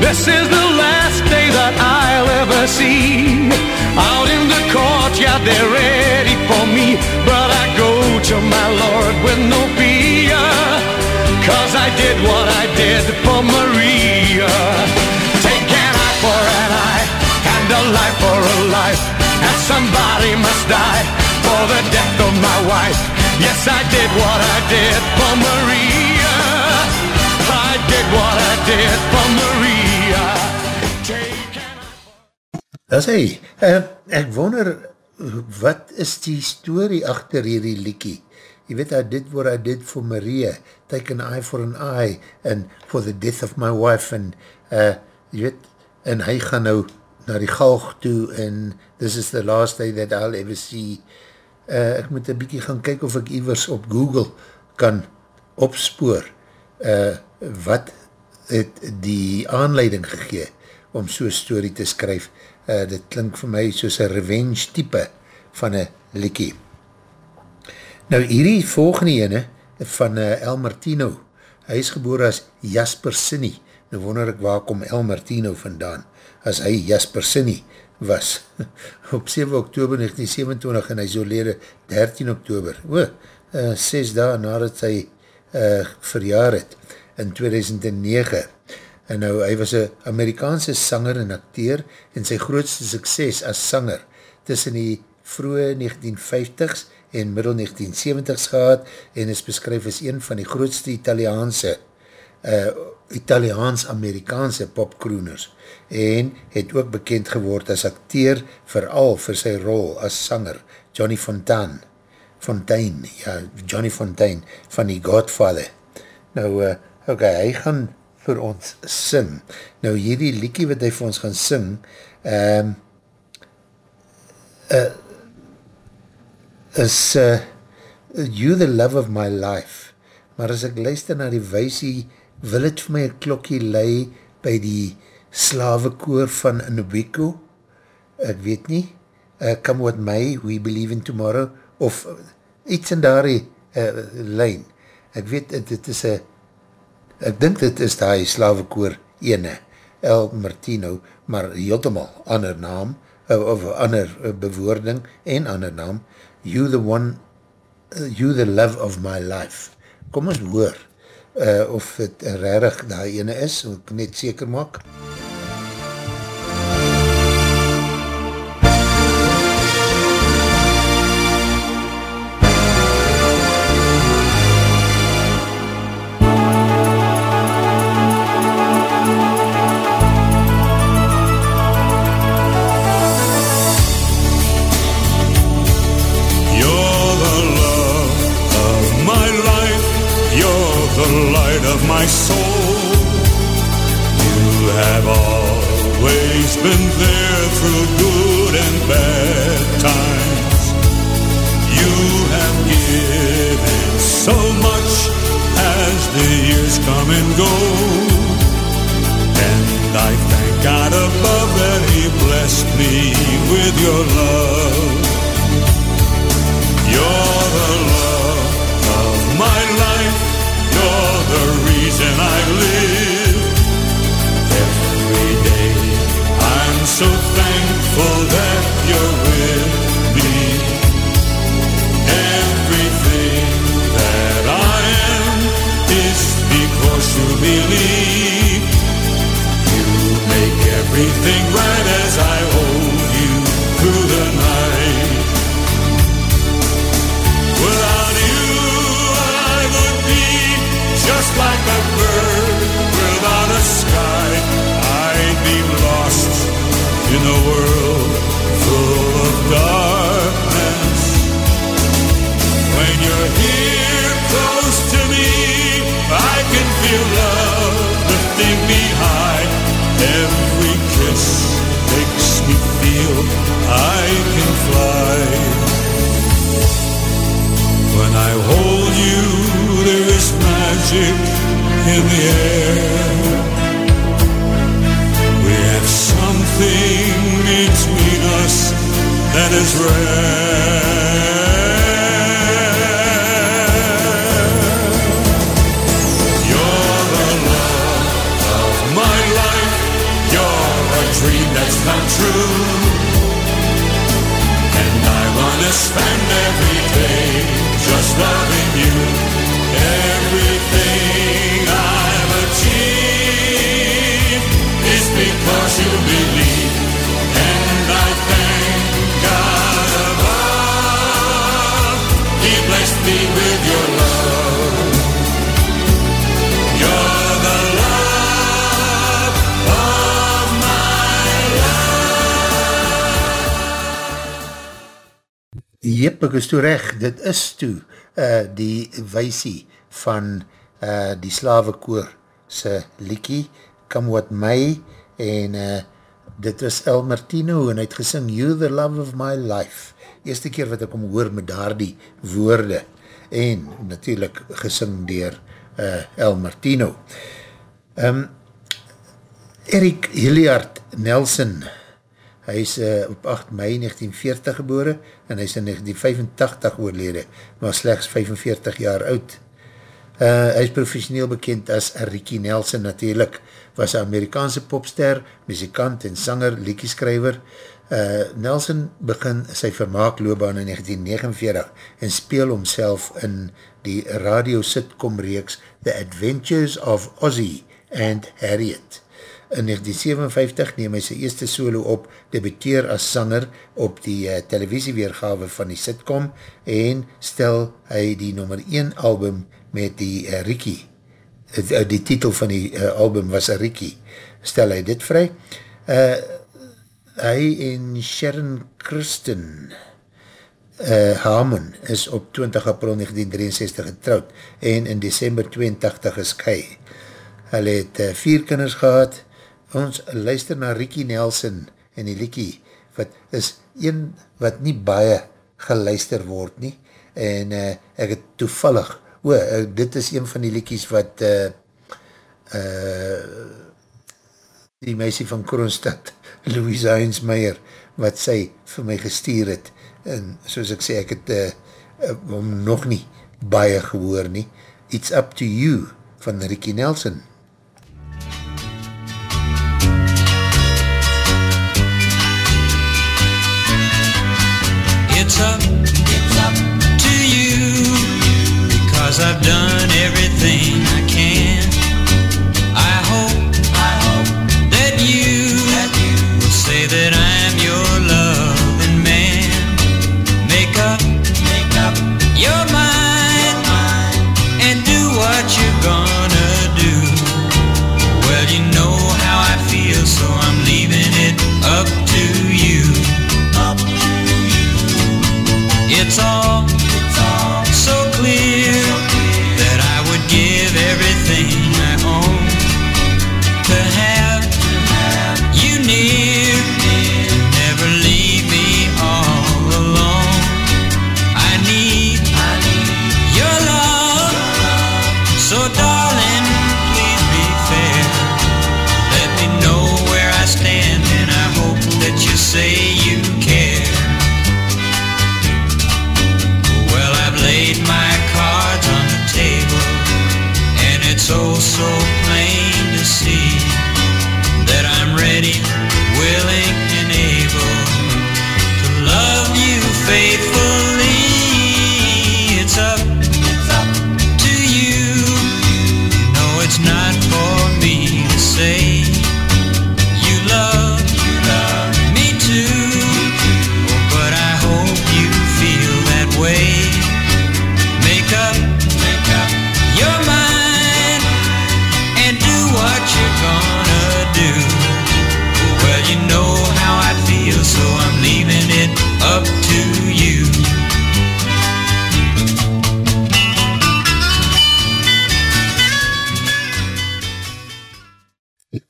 This is the last day that I'll ever see. Out in the courtyard, they're ready for me. But I go to my Lord with no fear. Cause I did what I did for Maria. Take an eye for an eye, and a life for a life. And somebody must die for the death of my wife. Yes, I did what I did for Maria. I did what I did for Maria. Dat is hy. Uh, ek wonder, wat is die story achter hierdie liekie? Jy weet, I did what I did for Maria, take an eye for an eye, and for the death of my wife, en uh, jy weet, en hy gaan nou na die galg toe, en this is the last day that I'll ever see. Uh, ek moet een bykie gaan kyk of ek ivers op Google kan opspoor, uh, wat het die aanleiding gegee om so'n story te skryf. Uh, dit klink vir my soos een revenge type van een liekie. Nou hierdie volgende ene van uh, El Martino, hy is geboor as Jasper Sinny. Nou wonder ek waar kom El Martino vandaan, as hy Jasper Sinny was. [LAUGHS] Op 7 oktober 1927 en hy zo lede 13 oktober. O, uh, 6 dagen nadat hy uh, verjaar het in 2009. En nou, hy was een Amerikaanse sanger en acteur en sy grootste sukses as sanger tussen die vroege 1950s en middel 1970s gehad en is beskryf as een van die grootste Italiaanse uh, Italiaans-Amerikaanse popkrooners en het ook bekend geword as acteur vooral vir sy rol as sanger Johnny Fontaine Fontaine, ja, Johnny Fontaine van die Godfather. Nou, uh, ok, hy gaan vir ons sing. Nou, hierdie liekie wat hy vir ons gaan sing, um, uh, is uh, You the Love of My Life. Maar as ek luister na die weisie, wil het vir my een klokkie lei by die slavekoor van Nubiko? Ek weet nie. Uh, Come What May, We Believe in Tomorrow, of uh, iets in daar die uh, lijn. Ek weet, dit is een, ek dink dit is die slavekoor ene, El Martino, maar heeltemal ander naam, of ander uh, bewoording en ander naam, You the One, uh, You the Love of My Life. Kom ons hoor, uh, of het rarig die ene is, ek net seker maak. You're toe uh, die weisie van uh, die slavekoor se liekie, Come What May, en uh, dit was El Martino, en hy het gesing, You the Love of My Life, eerste keer wat ek om hoor met daar die woorde, en natuurlijk gesing dier uh, El Martino. Um, Erik Hilliard Nelson, hy is uh, op 8 mei 1940 gebore en hy is in 1985 oorlede, maar slechts 45 jaar oud. Uh, hy is professioneel bekend as Ricky Nelson natuurlijk, was een Amerikaanse popster, muzikant en sanger, liedjeskrijver. Uh, Nelson begin sy vermaakloobaan in 1949 en speel homself in die radio sitcom reeks The Adventures of Ozzy and Harriet. In 1957 neem hy sy eerste solo op, debuteer as sanger op die uh, televisieweergave van die sitcom en stel hy die nummer 1 album met die uh, Ricky. Uh, die titel van die uh, album was Ricky. Stel hy dit vry. Uh, hy en Sharon Christen uh, Hamon is op 20 april 1963 getrouwd en in december 82 geskei. Hulle het uh, vier kinders gehad. Ons luister na Ricky Nelson en die Likie, wat is een wat nie baie geluister word nie. En uh, ek het toevallig, o, uh, dit is een van die Likies wat uh, uh, die meisie van Kroonstad, [LAUGHS] Louise Heinzmeier, wat sy vir my gestuur het. En soos ek sê, ek het uh, hom nog nie baie gehoor nie. It's Up To You van Ricky Nelson. It's up, it's up to you because I've done everything. I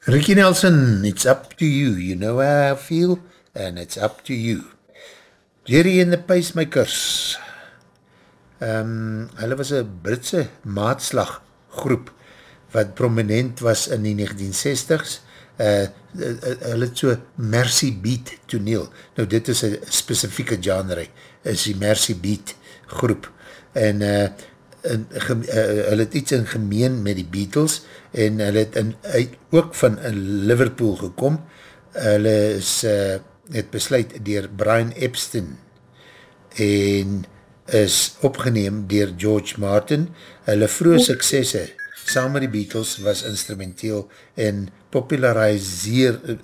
Ricky Nelson, it's up to you. You know how I feel, and it's up to you. Jerry and the Pacemakers. Um, hulle was een Britse maatslag groep wat prominent was in die 1960s. Uh, uh, uh, hulle het so Mercy Beat toneel. Nou dit is een specifieke genre, is die Mercy Beat groep. En uh, in, ge, uh, hulle het iets in gemeen met die Beatles en hulle het in, uit, ook van Liverpool gekom. Hulle is, uh, het besluit dier Brian Epstein en is opgeneem dier George Martin. Hulle vroege suksesse saam met die Beatles was instrumenteel en populariseer uh,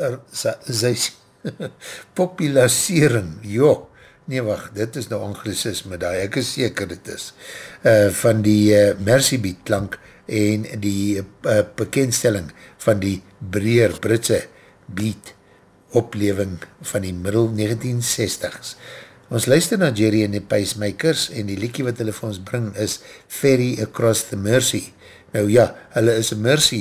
uh, uh, popularisering, joh, nee wacht, dit is nou anglicisme daar, ek is seker dit is, uh, van die uh, Mercy Beat klank en die uh, bekendstelling van die breer Britse beat opleving van die middel 1960s. Ons luister na Jerry en die Pacemakers en die liekie wat hulle vir ons bring is Ferry Across the Mercy. Nou ja, hulle is een Mercy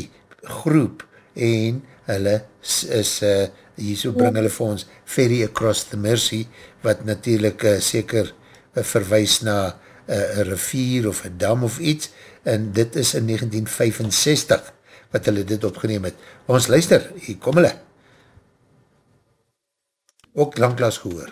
groep en hulle is, uh, hierso bring hulle vir ons Ferry Across the Mercy wat natuurlijk uh, seker uh, verwijs na een uh, rivier of een dam of iets en dit is in 1965 wat hulle dit opgeneem het. Ons luister, hier kom hulle. Ook langklaas gehoor.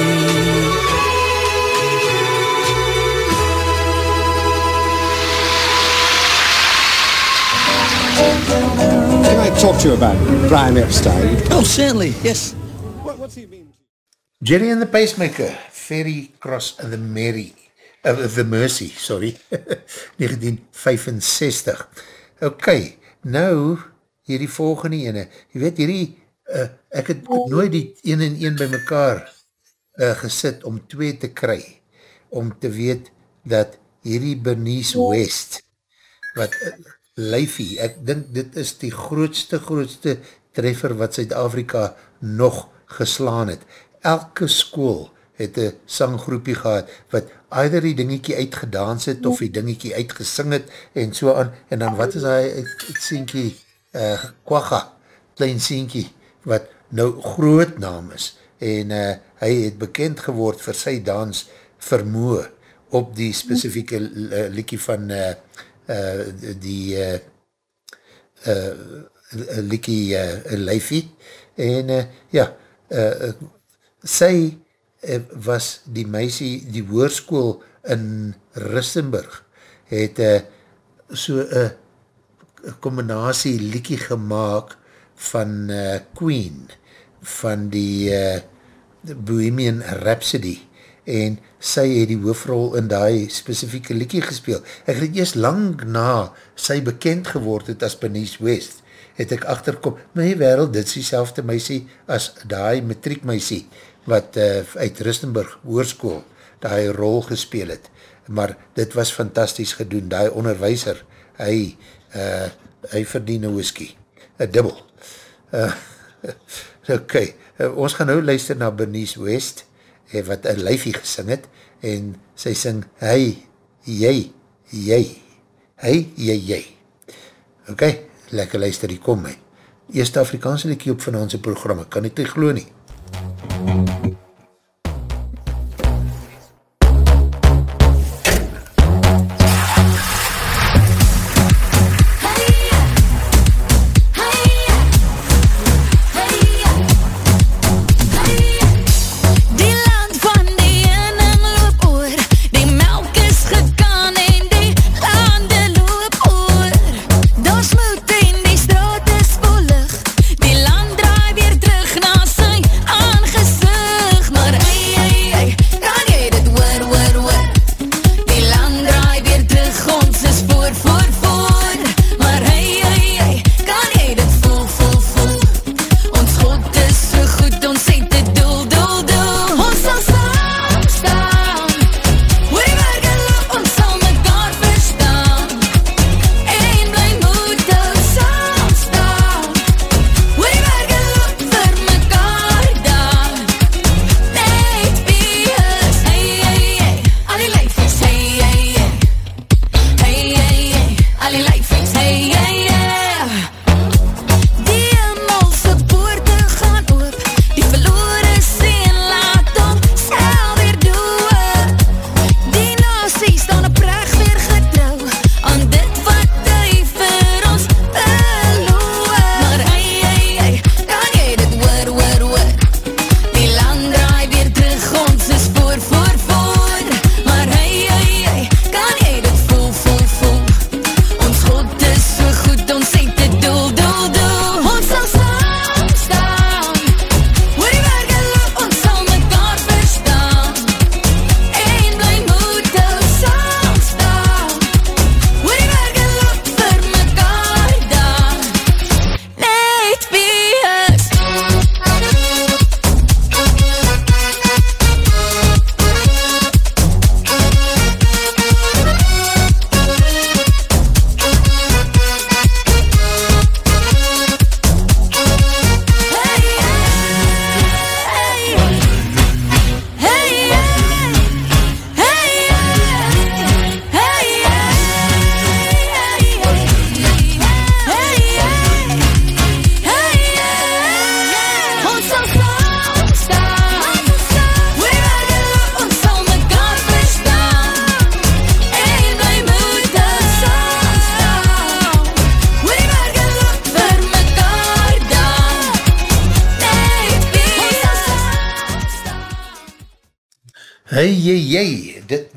Can I talk to you about Brian Epstein? Oh, certainly, yes. What, what's he been? Jerry and the Pacemaker, Ferry Cross the Mary, uh, the Mercy, sorry, [LAUGHS] 1965. Ok, nou, hierdie volgende ene, jy weet hierdie, uh, ek het nooit die een en een by mekaar uh, gesit om twee te kry, om te weet dat hierdie Bernice West, wat uh, Leifie, ek dink dit is die grootste, grootste treffer wat Zuid-Afrika nog geslaan het. Elke school het een sanggroepie gehad, wat either die dingiekie uitgedans het, of die dingiekie uitgesing het, en so aan, en dan wat is hy, het, het sienkie, uh, Quagga, klein sienkie, wat nou groot naam is, en uh, hy het bekend geword vir sy dans vermoe, op die specifieke uh, liekie van uh, uh, die uh, uh, liekie uh, Leifie, en uh, ja, uh, sy uh, was die meisie, die woorskoel in Rissenburg, het uh, so een uh, combinatie liekie gemaakt van uh, Queen, van die uh, Bohemian Rhapsody, en sy het die hoofrol in die specifieke liekie gespeel. Ek het eerst lang na sy bekend geword het as Bernice West, het ek achterkom, my wereld, dit is die selfde meisie as die matriekmeisie, wat uh, uit Rustenburg oorskool, die rol gespeel het. Maar dit was fantastisch gedoen, die onderwijzer, hy, uh, hy verdien een whisky, een dubbel. Uh, ok, uh, ons gaan nou luister na Bernice West, wat een lijfie gesing het, en sy sing, hy, jy, jy, hy, jy, jy. Ok, lekker luister, die kom my. Eerste Afrikaanse liekie op van onze programma, kan ek te glo nie. Die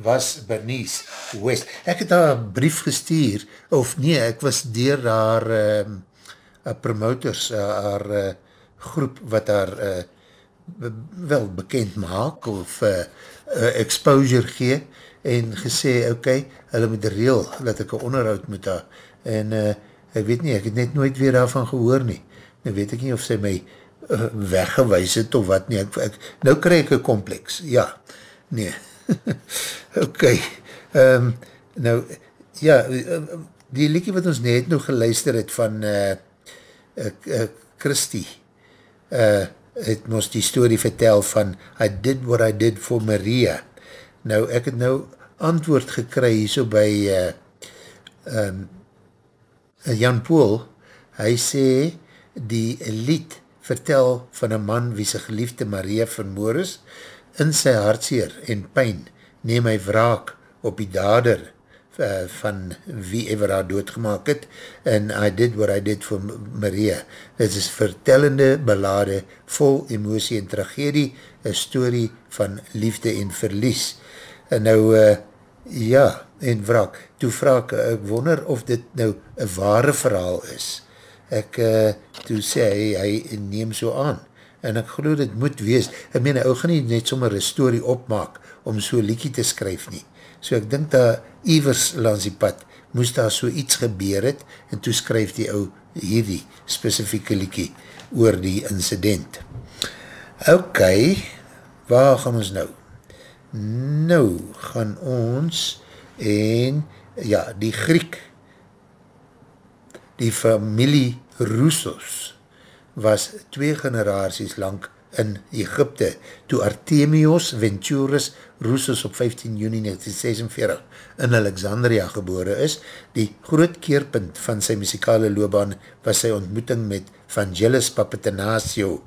was Bernice West. Ek het haar brief gestuur, of nee, ek was dier haar um, promoters, uh, haar uh, groep wat haar uh, wel bekend maak, of uh, uh, exposure gee, en gesê, ok, hulle moet reel, dat ek een onderhoud met haar, en uh, ek weet nie, ek het net nooit weer daarvan gehoor nie. Nou weet ek nie of sy my uh, weggewijs het of wat nie, ek, ek, nou krijg ek een complex, ja, nee, [LAUGHS] ok, um, nou, ja, uh, die liekie wat ons net nog geluister het van uh, uh, uh, Christy, uh, het ons die story vertel van I did what I did for Maria. Nou, ek het nou antwoord gekry so by uh, um, Jan Poel, hy sê die lied vertel van een man wie sy geliefde Maria vermoor is, in sy hartseer en pijn neem hy wraak op die dader uh, van wie ever haar doodgemaak het en I did what I did for Maria. Dit is vertellende ballade vol emosie en tragedie, een story van liefde en verlies. En nou, uh, ja, en wraak. Toe vraag ek, ek wonder of dit nou een ware verhaal is. Ek, uh, toe sê hy, hy neem so aan. En ek geloof dit moet wees. Ek meen, hy gaan nie net sommer een story opmaak om so liekie te skryf nie. So ek dink dat Ivers langs die pad moest daar so iets gebeur het en toe skryf die ou hierdie specifieke liekie oor die incident. Ok, waar gaan ons nou? Nou gaan ons en ja, die Griek, die familie Roussos was twee generaties lang in Egypte, toe Artemios Venturus Roussos op 15 juni 1946 in Alexandria gebore is. Die groot keerpunt van sy muzikale loopbaan was sy ontmoeting met Vangelis Papatenasio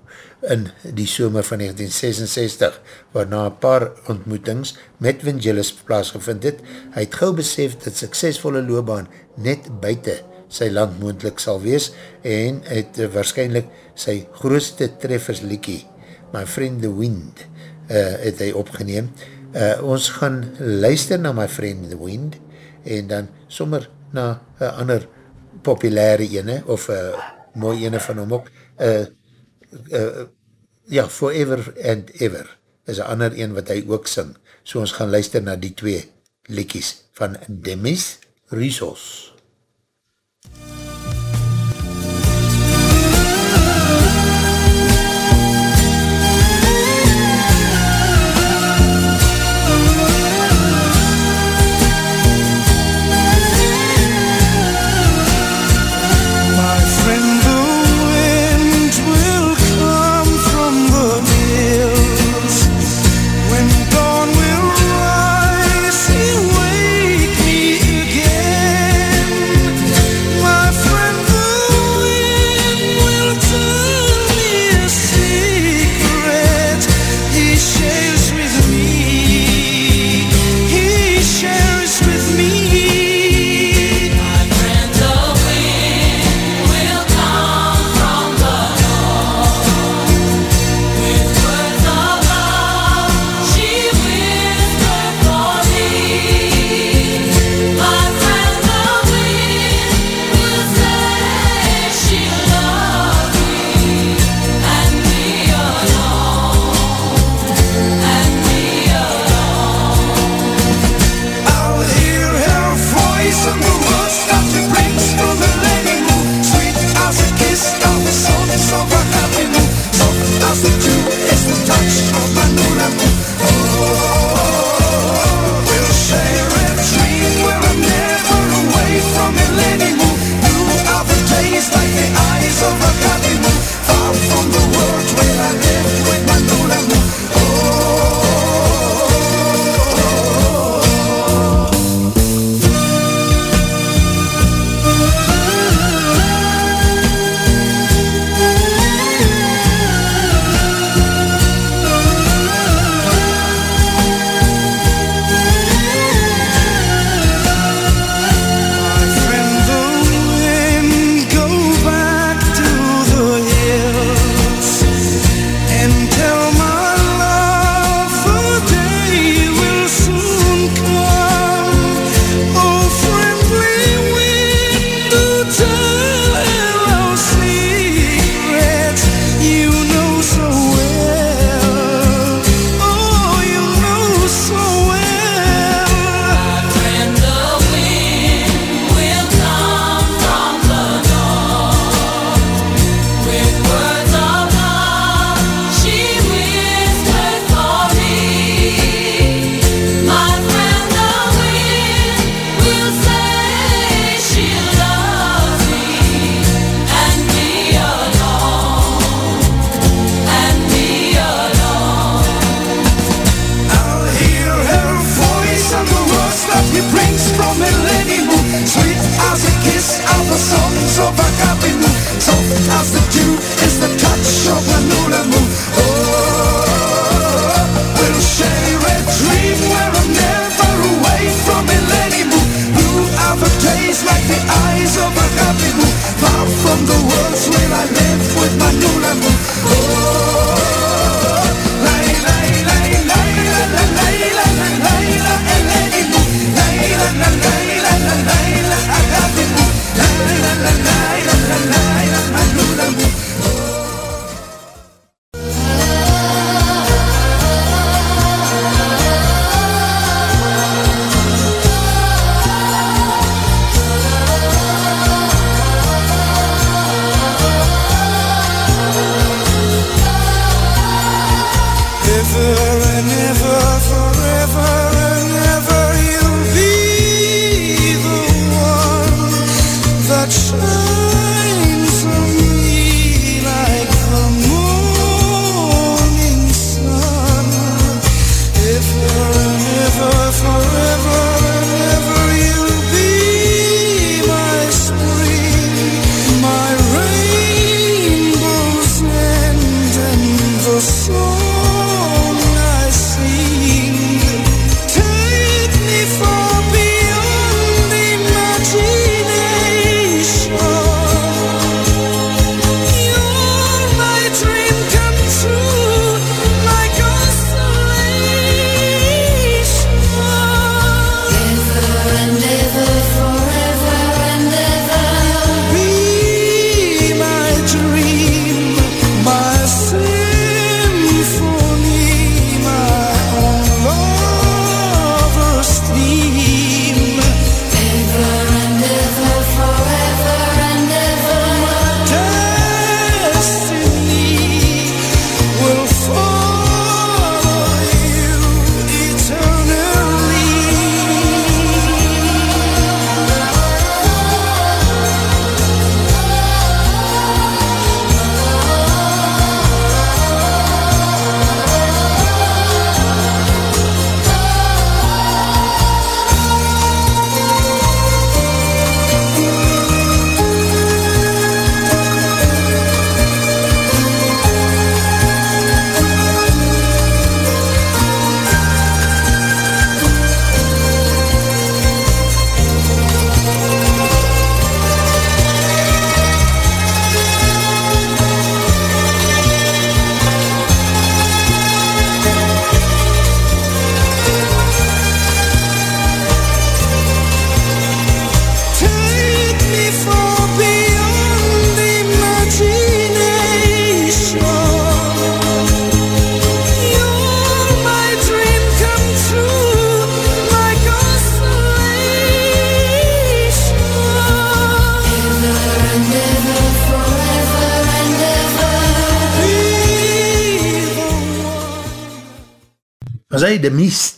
in die somer van 1966, waarna een paar ontmoetings met Vangelis plaasgevind het. Hy het gauw besef dat suksesvolle loopbaan net buiten sy land moendlik sal wees en het uh, waarschijnlijk sy grootste treffers liekie, My Friend the Wind, uh, het hy opgeneem. Uh, ons gaan luister na My Friend the Wind en dan sommer na een uh, ander populaire ene, of uh, mooi ene van hom ook, uh, uh, ja, Forever and Ever is een ander een wat hy ook sing. So ons gaan luister na die twee liekies van Demis Rizos.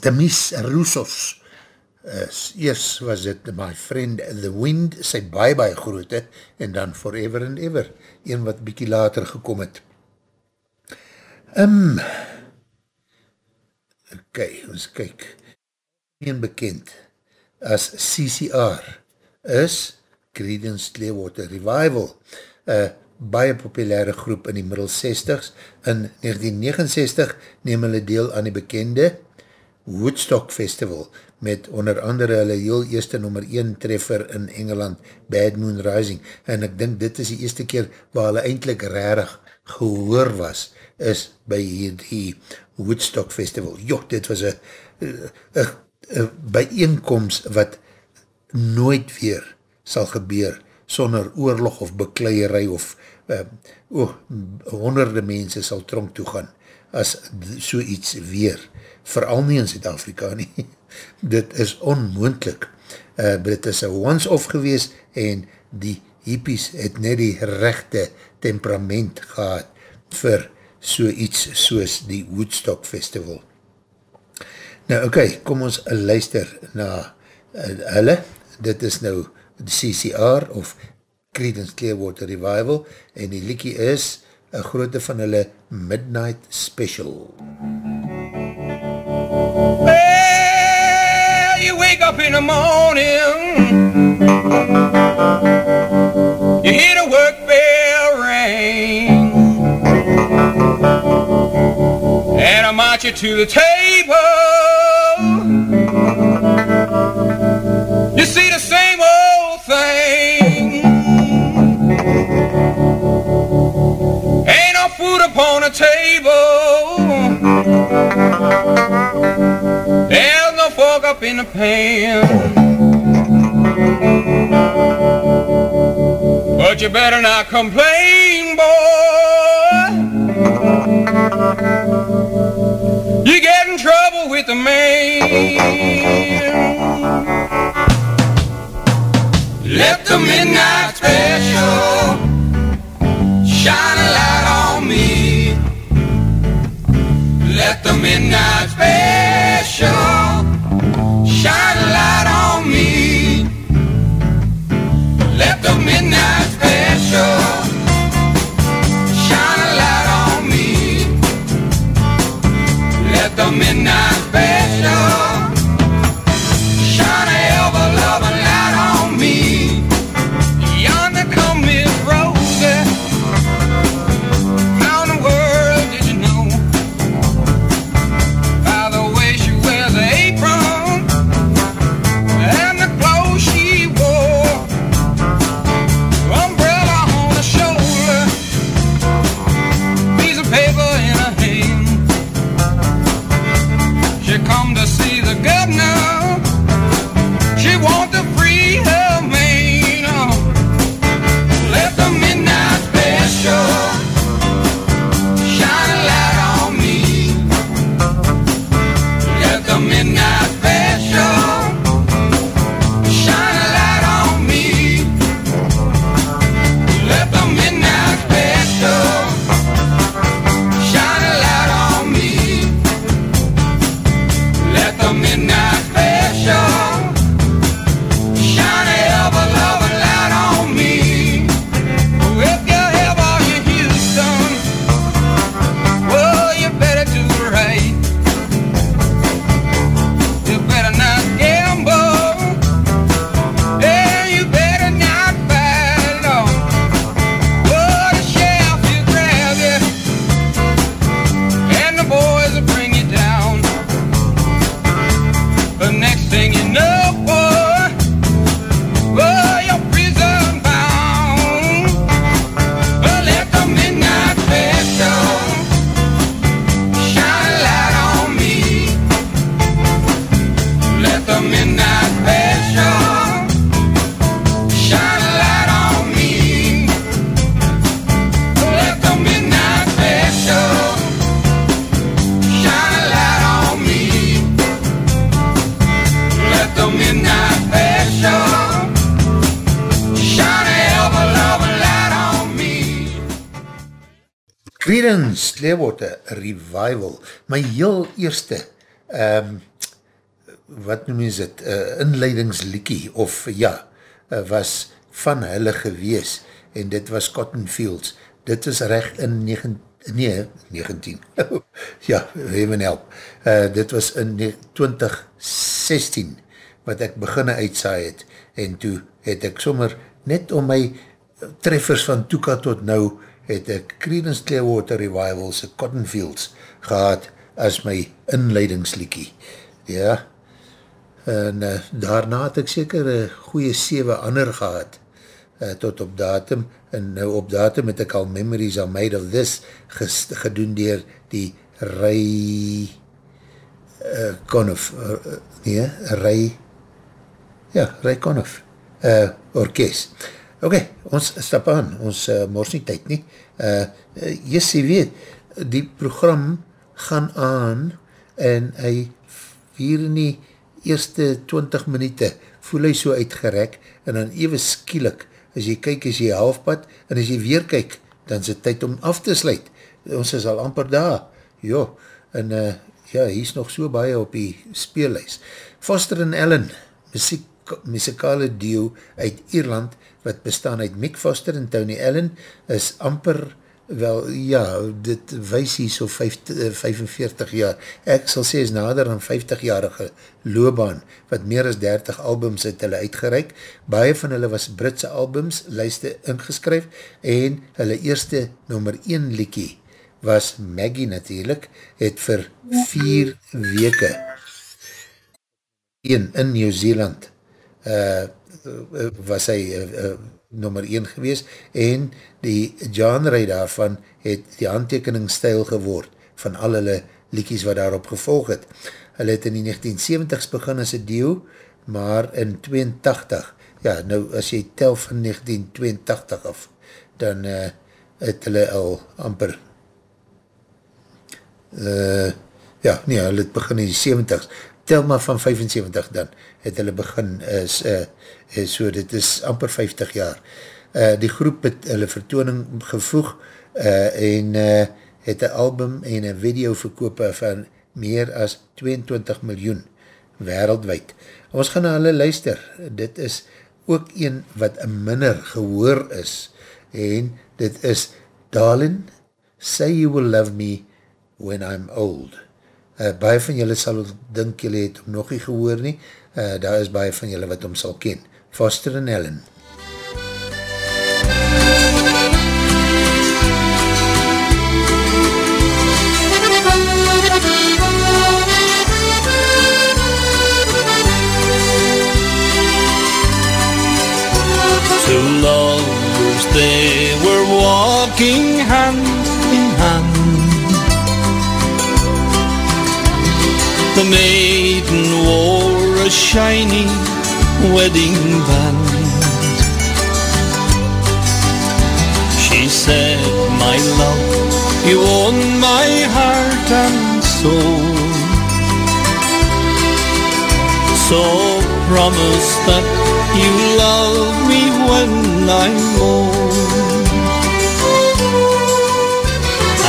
Demis, Roussos, is, eers was dit My Friend The Wind, sy baie baie groote, en dan Forever and Ever, een wat bykie later gekom het. Um, ok, ons kyk, een bekend as CCR is Creedence Clearwater Revival, een baie populaire groep in die middel 60s. In 1969 neem hulle deel aan die bekende Woodstock Festival met onder andere hulle heel eerste nummer 1 treffer in Engeland, Bad Moon Rising. En ek dink dit is die eerste keer waar hulle eindelijk rarig gehoor was, is by hierdie Woodstock Festival. Jo, dit was een bijeenkomst wat nooit weer sal gebeur sonder oorlog of bekleierij of uh, oh, honderde mense sal tronk toe gaan as so iets weer, vooral nie in Zuid-Afrika nie. [LAUGHS] dit is onmoendlik. Uh, dit is een once-off gewees en die hippies het net die rechte temperament gehad vir so iets soos die Woodstock Festival. Nou oké, okay, kom ons luister na uh, hulle. Dit is nou die CCR of Creedence Clearwater Revival en die liekie is een groote van hulle Midnight Special. Well, wake up in the morning, you hear the work bell ring, and I march you to the table. You see the same old thing. Ain't no food upon the table. In the pan. But you better not complain, boy. You get in trouble with the man. Let the midnight special shine a light on me. Let the midnight special midnight special Revival, my heel eerste um, wat noem jy dit, uh, inleidingsliekie, of ja, uh, was van hulle gewees, en dit was Cotton Fields. Dit is recht in 19, nee, 19, [LAUGHS] ja, heaven help. Uh, dit was in 2016, wat ek beginne uitsaai het, en toe het ek sommer, net om my treffers van Toeka tot nou, het ek Creedence Clearwater Revivals, Cotton Fields, gehad as my inleidingsliekie. Ja, en uh, daarna het ek seker een goeie 7 ander gehad, uh, tot op datum, en nou op datum het ek al Memories are Made of This ges, gedoen dier die Ray uh, Conniff, uh, nee, Ray, ja, Ray Conniff, uh, orkest. Ok, ons stap aan, ons uh, mors nie tyd nie. Uh, uh, yes, jy weet, die program gaan aan en hy vier in die eerste 20 minute voel hy so uitgerek en dan even skielik, as jy kyk is jy halfpad en as jy weer kyk, dan is het tyd om af te sluit. Ons is al amper daar. Jo, en uh, ja, hier is nog so baie op die speellys. Foster en Ellen, muziek muzikale duo uit Ierland, wat bestaan uit Mick Foster en Tony Allen, is amper, wel, ja, dit wees hier so 50, 45 jaar. Ek sal sê, is nader aan 50-jarige loopbaan, wat meer as 30 albums het hulle uitgereik. Baie van hulle was Britse albums, lijste ingeskryf, en hulle eerste nummer 1 liekie was Maggie natuurlijk, het vir 4 weke in New Zealand uh, was hy uh, uh, nummer 1 gewees en die genre daarvan het die handtekeningstijl geword van al hulle liekies wat daarop gevolg het. Hulle het in die 1970s begin as een deel, maar in 82, ja nou as jy tel van 1982 af, dan uh, het hulle al amper uh, ja, nee, hulle het begin in die 70s, tel maar van 75 dan, het hulle begin, is, uh, is so, dit is amper 50 jaar. Uh, die groep het hulle vertooning gevoeg uh, en uh, het een album en een video verkoop van meer as 22 miljoen wereldwijd. Ons gaan na hulle luister, dit is ook een wat minder gehoor is en dit is Darling, say you will love me when I'm old. Uh, baie van julle sal dink julle het om nog nie gehoor nie, uh, daar is baie van julle wat om sal ken. Foster en Ellen. Two lovers they were walking hand in hand. The maiden wore a shiny wedding band. She said, My love, you own my heart and soul. So promise that you love me when I'm old.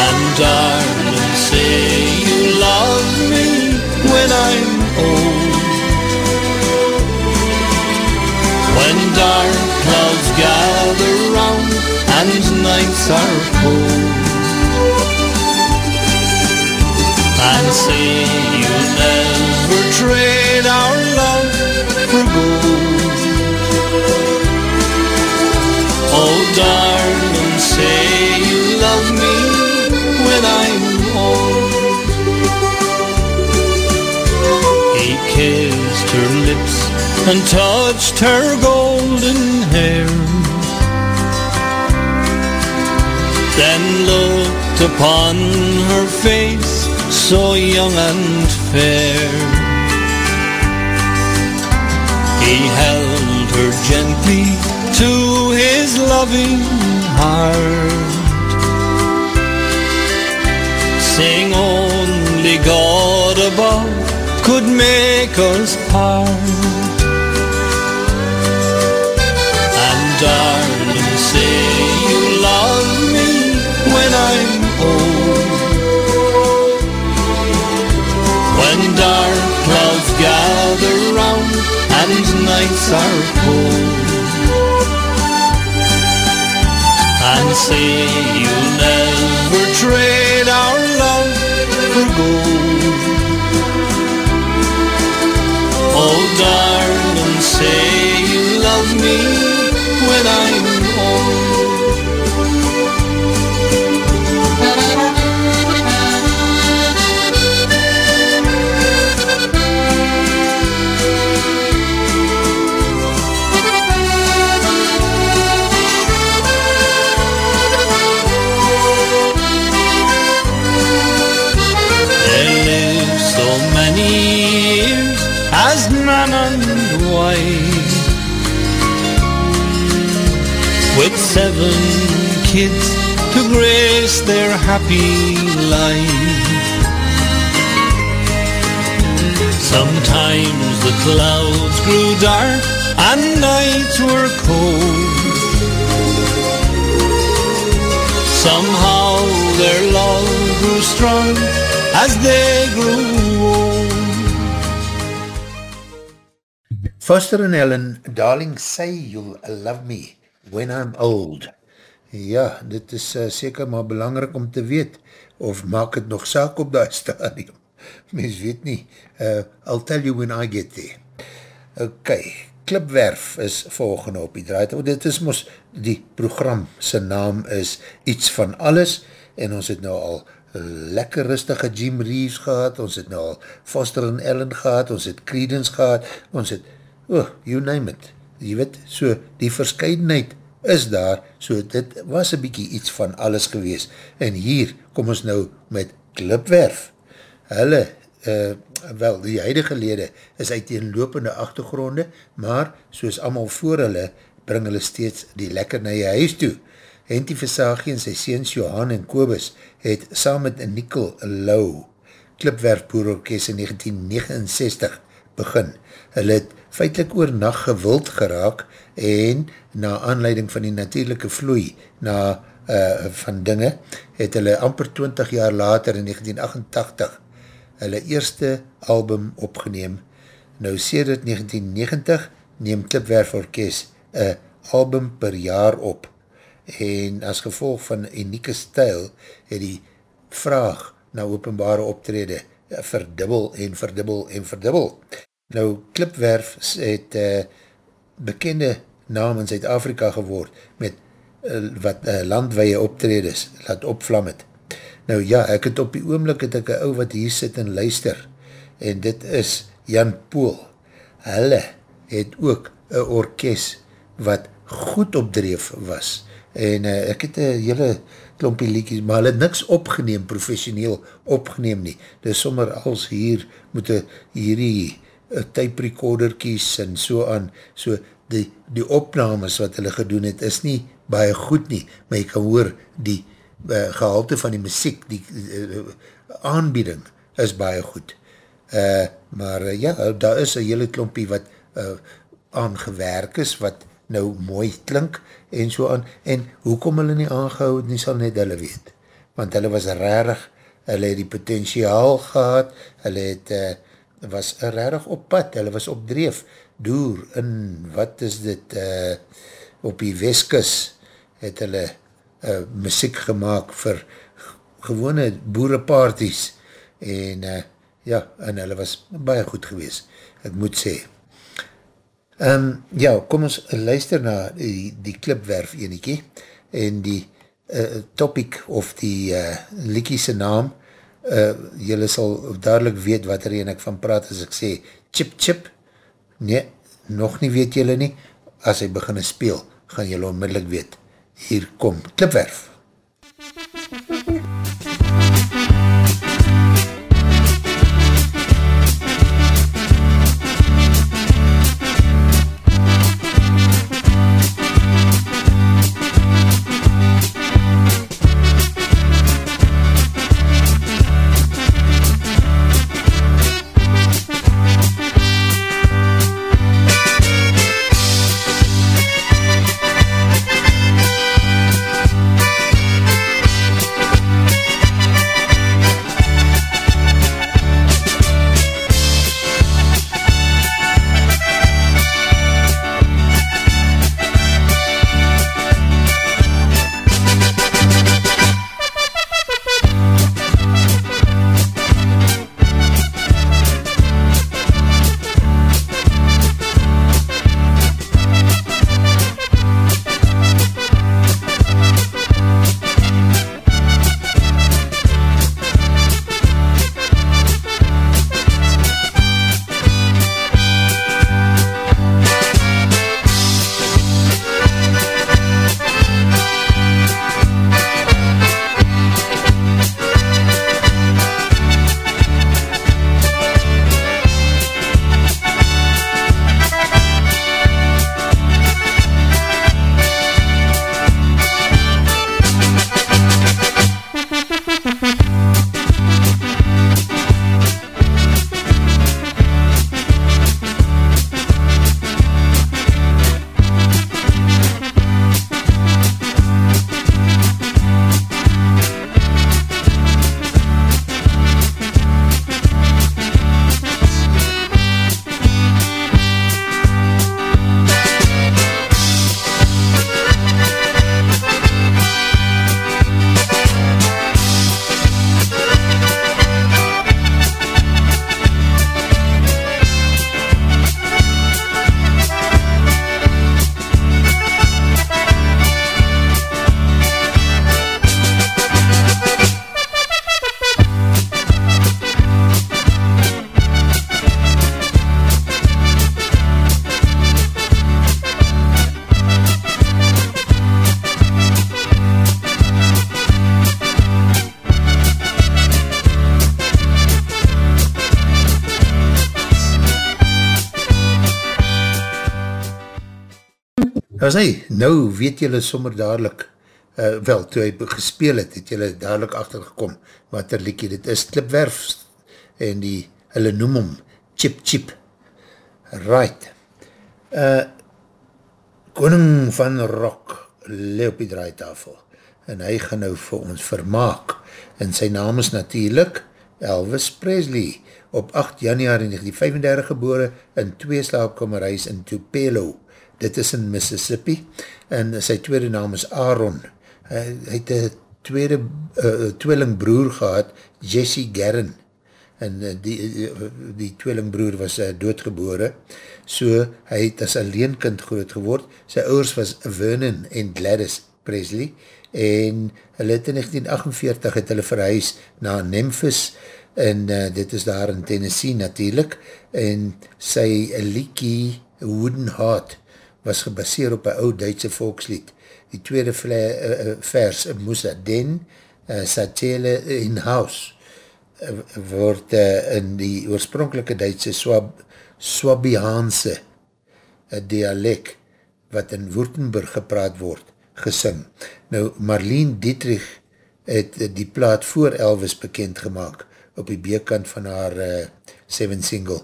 And darling, say you love me when I'm old. When dark clouds gather round and nights are cold. And say you'll never trade our love for gold. Oh darling, say and touched her golden hair. Then looked upon her face so young and fair. He held her gently to his loving heart. Sing only God above could make us part. Nights are cold. And say you'll never trade our love for gold. Oh darling, say you love me when I'm seven kids to grace their happy life. Sometimes the clouds grew dark and nights were cold. Somehow their love grew strong as they grew old. Foster en Ellen, darling, say you'll love me when I'm old. Ja, dit is uh, seker maar belangrijk om te weet, of maak het nog saak op die [LAUGHS] stadium. Mens weet nie, uh, I'll tell you when I get there. Ok, Klipwerf is volgende op die draait. Dit is mos, die program, sy naam is Iets van Alles, en ons het nou al lekker rustige Jim Reeves gehad, ons het nou al Foster en Ellen gehad, ons het Creedence gehad, ons het, oh, you name it, jy weet, so die verscheidenheid is daar, so dit was een bykie iets van alles gewees, en hier kom ons nou met Klipwerf, hulle, uh, wel, die huidige lede is uit die lopende achtergronde, maar soos allemaal voor hulle, bring hulle steeds die lekker na jy huis toe, Henty Versagie en sy seens Johan en Kobus het saam met Nikkel Lau Klipwerfboerorkest in 1969 begin. Hulle het feitlik oor nacht gewild geraak en na aanleiding van die natuurlijke vloei na uh, van dinge het hulle amper 20 jaar later in 1988 hulle eerste album opgeneem. Nou sedert 1990 neem Klipwerforkest een album per jaar op en as gevolg van unieke stijl het die vraag na openbare optrede verdubbel en verdubbel en verdubbel. Nou, Klipwerf het uh, bekende naam in Zuid-Afrika geword met uh, wat uh, landweie optredes laat opvlam het. Nou ja, ek het op die oomlik het ek een ou wat hier sit en luister en dit is Jan Poel. Hulle het ook een orkest wat goed opdreef was en uh, ek het een hele klompie liekies, maar hulle het niks opgeneem, professioneel opgeneem nie. Dis sommer als hier moet hierdie tape recorderkies en so aan, so die, die opnames wat hulle gedoen het, is nie baie goed nie, maar jy kan hoor die uh, gehalte van die muziek, die uh, aanbieding is baie goed. Uh, maar uh, ja, daar is een hele klompie wat uh, aangewerk is, wat nou mooi klink en so aan, en hoekom hulle nie aangehoud, nie sal net hulle weet, want hulle was rarig, hulle het die potentiaal gehad, hulle het, uh, was rarig op pad, hulle was op dreef, door in, wat is dit, uh, op die Weskus, het hulle uh, muziek gemaakt vir gewone boereparties, en uh, ja, en hulle was baie goed gewees, ek moet sê, Um, ja, kom ons luister na die, die klipwerf eniekie en die uh, topic of die uh, liekiese naam uh, jylle sal dadelijk weet wat er een ek van praat as ek sê chip chip. Nee, nog nie weet jylle nie. As hy begin speel, gaan jylle onmiddellik weet. Hier kom klipwerf was hy, nou weet jylle sommer dadelijk, uh, wel, toe hy gespeel het, het jylle dadelijk achtergekom, wat er liekie dit is, Klipwerf, en die, hulle noem hom, Chip Chip, right, uh, koning van rock, le op die draaitafel, en hy gaan nou vir ons vermaak, en sy naam is natuurlijk Elvis Presley, op 8 januari 1935 gebore, in twee slaapkamerhuis in Tupelo, dit is in Mississippi, en sy tweede naam is Aaron, hy, hy het een tweede uh, tweelingbroer gehad, Jesse Garren, en uh, die, uh, die tweelingbroer was uh, doodgebore, so hy het as alleenkind groot geword, sy ouders was Vernon en Gladys Presley, en hulle het in 1948 het hulle verhuis na Memphis, en uh, dit is daar in Tennessee natuurlijk, en sy liekie Wooden Heart was gebaseer op een oud Duitse volkslied. Die tweede vle, uh, vers, Musa Den, uh, Satele in House, uh, word uh, in die oorspronkelike Duitse Swab, Swabiaanse uh, dialek, wat in Württemberg gepraat word, gesing. Nou, Marlene Dietrich het die plaat voor Elvis bekend gemaakt, op die bekant van haar uh, seven single.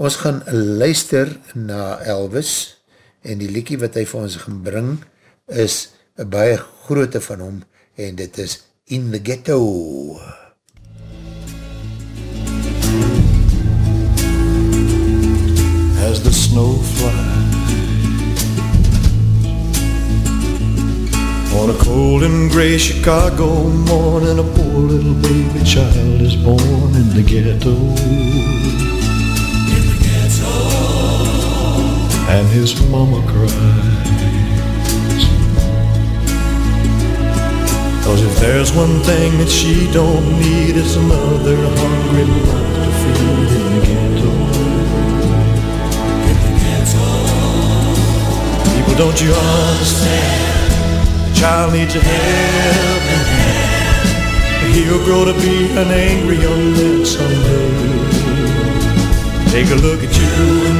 Ons gaan luister na Elvis, en die liekie wat hy vir ons gaan bring, is een baie groote van hom, en dit is In the Ghetto. As the snow flies On a cold and gray Chicago morning A poor little baby child is born in the ghetto And his mama cries. Cause if there's one thing that she don't need It's another hungry mouth to feed in the ghetto. In the ghetto. People, don't you understand? The child needs a helping hand He'll grow to be an angry young man someday Take a look at you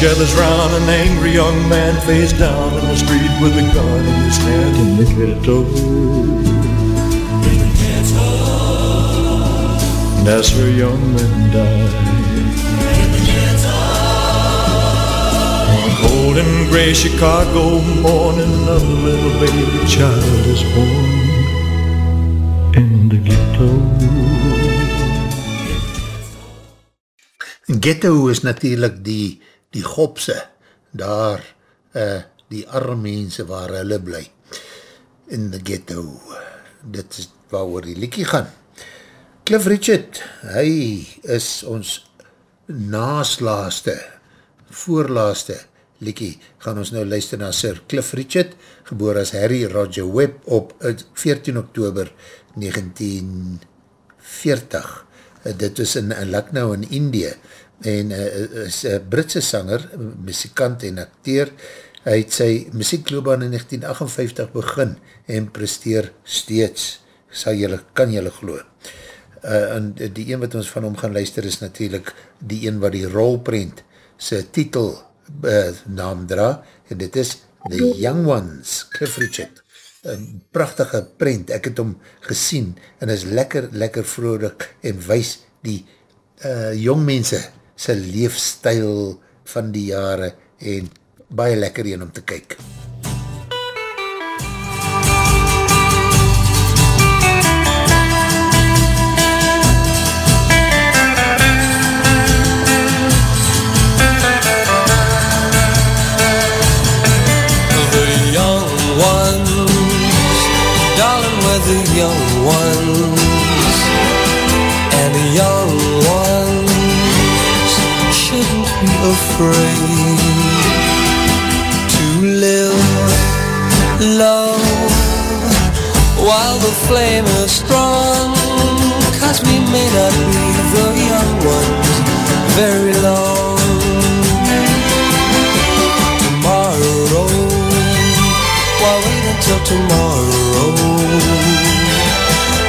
gathers round An angry young man face down In the street with a gun in his hand In the ghetto. And as her young men die On a cold and gray Chicago morning Another little baby child is born In the ghetto. Ghetto is natuurlijk die, die gopse, daar, uh, die arme mense waar hulle bly, in the ghetto. Dit is waar oor die liekie gaan. Cliff Richard, hy is ons naaslaaste, voorlaaste liekie, gaan ons nou luister na Sir Cliff Richard, geboor as Harry Roger Webb op 14 oktober 1940. Uh, dit is in, in Lucknow in Indië, en uh, is een Britse sanger, muzikant en acteur, hy het sy muziekloobaan in 1958 begin en presteer steeds, sal jylle, kan jylle geloo. Uh, en die een wat ons van hom gaan luister is natuurlijk die een wat die rolprint sy titel uh, naam dra, en dit is The Young Ones, Cliff Richard. Een prachtige print, ek het hom gesien, en is lekker, lekker vrolijk, en wees die uh, jong mense sy leefstijl van die jare en baie lekker een om te kyk. The young ones, darling, we're the young ones, afraid to live low while the flame is strong. Cause we may not be the young ones very long. Tomorrow, why wait until tomorrow?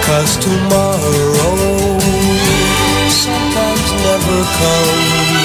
Cause tomorrow sometimes never comes.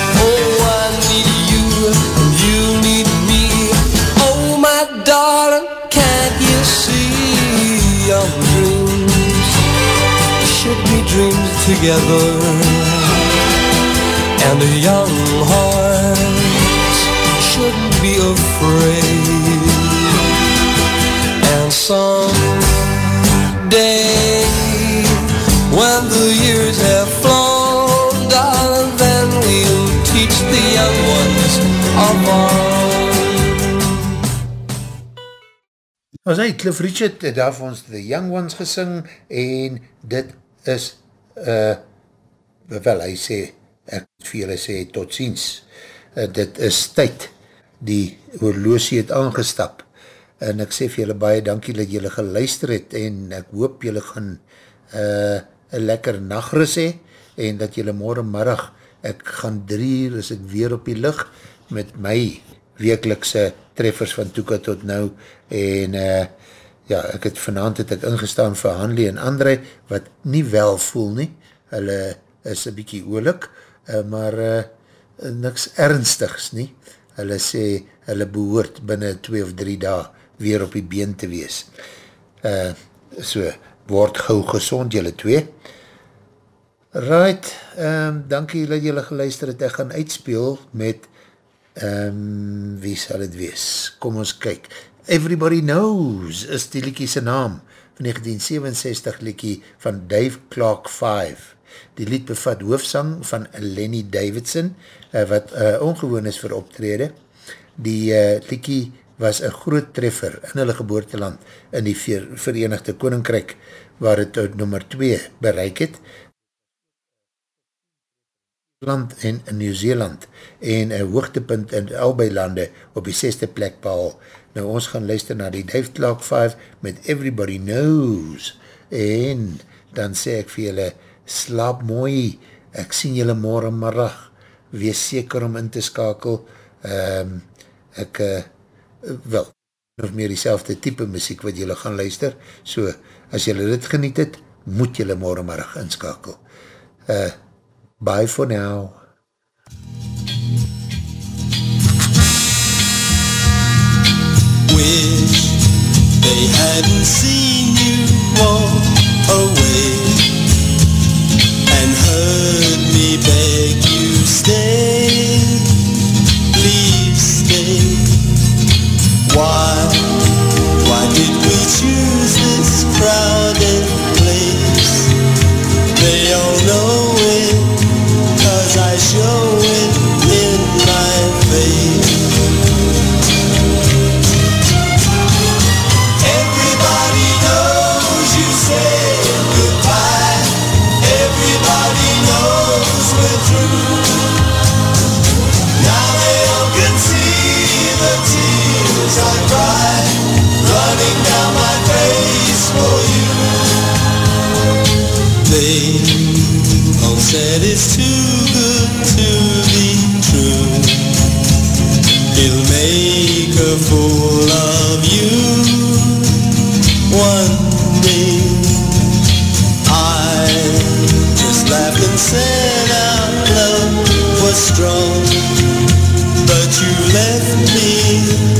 Dreams together? And the young hearts shouldn't be afraid. And someday, when the years have flown, darling, then we'll teach the young ones of our As hy, Cliff Richard, het daar vir ons The Young Ones gesing, en dit is, uh, wel, hy sê, ek vir julle sê, tot ziens, uh, dit is tyd, die oorloosie het aangestap, en ek sê vir julle baie dankie dat julle geluister het, en ek hoop julle gaan uh, een lekker nachtrus hee, en dat julle morgenmiddag, ek gaan drie uur, is ek weer op die licht, met my wekelikse treffers van Toeka tot nou, en uh, ja, ek het vanavond het ek ingestaan vir Hanley en André, wat nie wel voel nie, hulle is een bykie oorlik, uh, maar uh, niks ernstigs nie, hulle sê, hulle behoort binnen twee of drie dae weer op die been te wees. Uh, so, word gauw gezond, julle twee. Right, um, dankie dat julle geluister het, ek gaan uitspeel met um, wie sal het wees? Kom ons kyk. Everybody Knows is die liekie sy naam van 1967 liekie van Dave Clark 5. Die lied bevat hoofsang van Lenny Davidson, uh, wat uh, ongewoon is vir optrede. Die uh, liekie was een groot treffer in hulle geboorteland in die Ver Verenigde Koninkrijk, waar het uit nummer 2 bereik het, land en in Nieuw-Zeeland en een hoogtepunt in albei lande op die seste plek behal. Nou ons gaan luister na die Dave Clark 5 met Everybody Knows. En dan sê ek vir julle slaap mooi, ek sien julle morgen marag, wees seker om in te skakel. Um, ek uh, wel, of meer die type muziek wat julle gaan luister, so as julle dit geniet het, moet julle morgen marag inskakel. Uh, Bye for now. Wish they hadn't seen you walk away and heard me beg you stay, please stay. Why, why did we choose this crowded place? They all know it, cause I show it in my face. All said it's too good to be true. He'll make a fool of you one day. I just laughed and said our love was strong, but you left me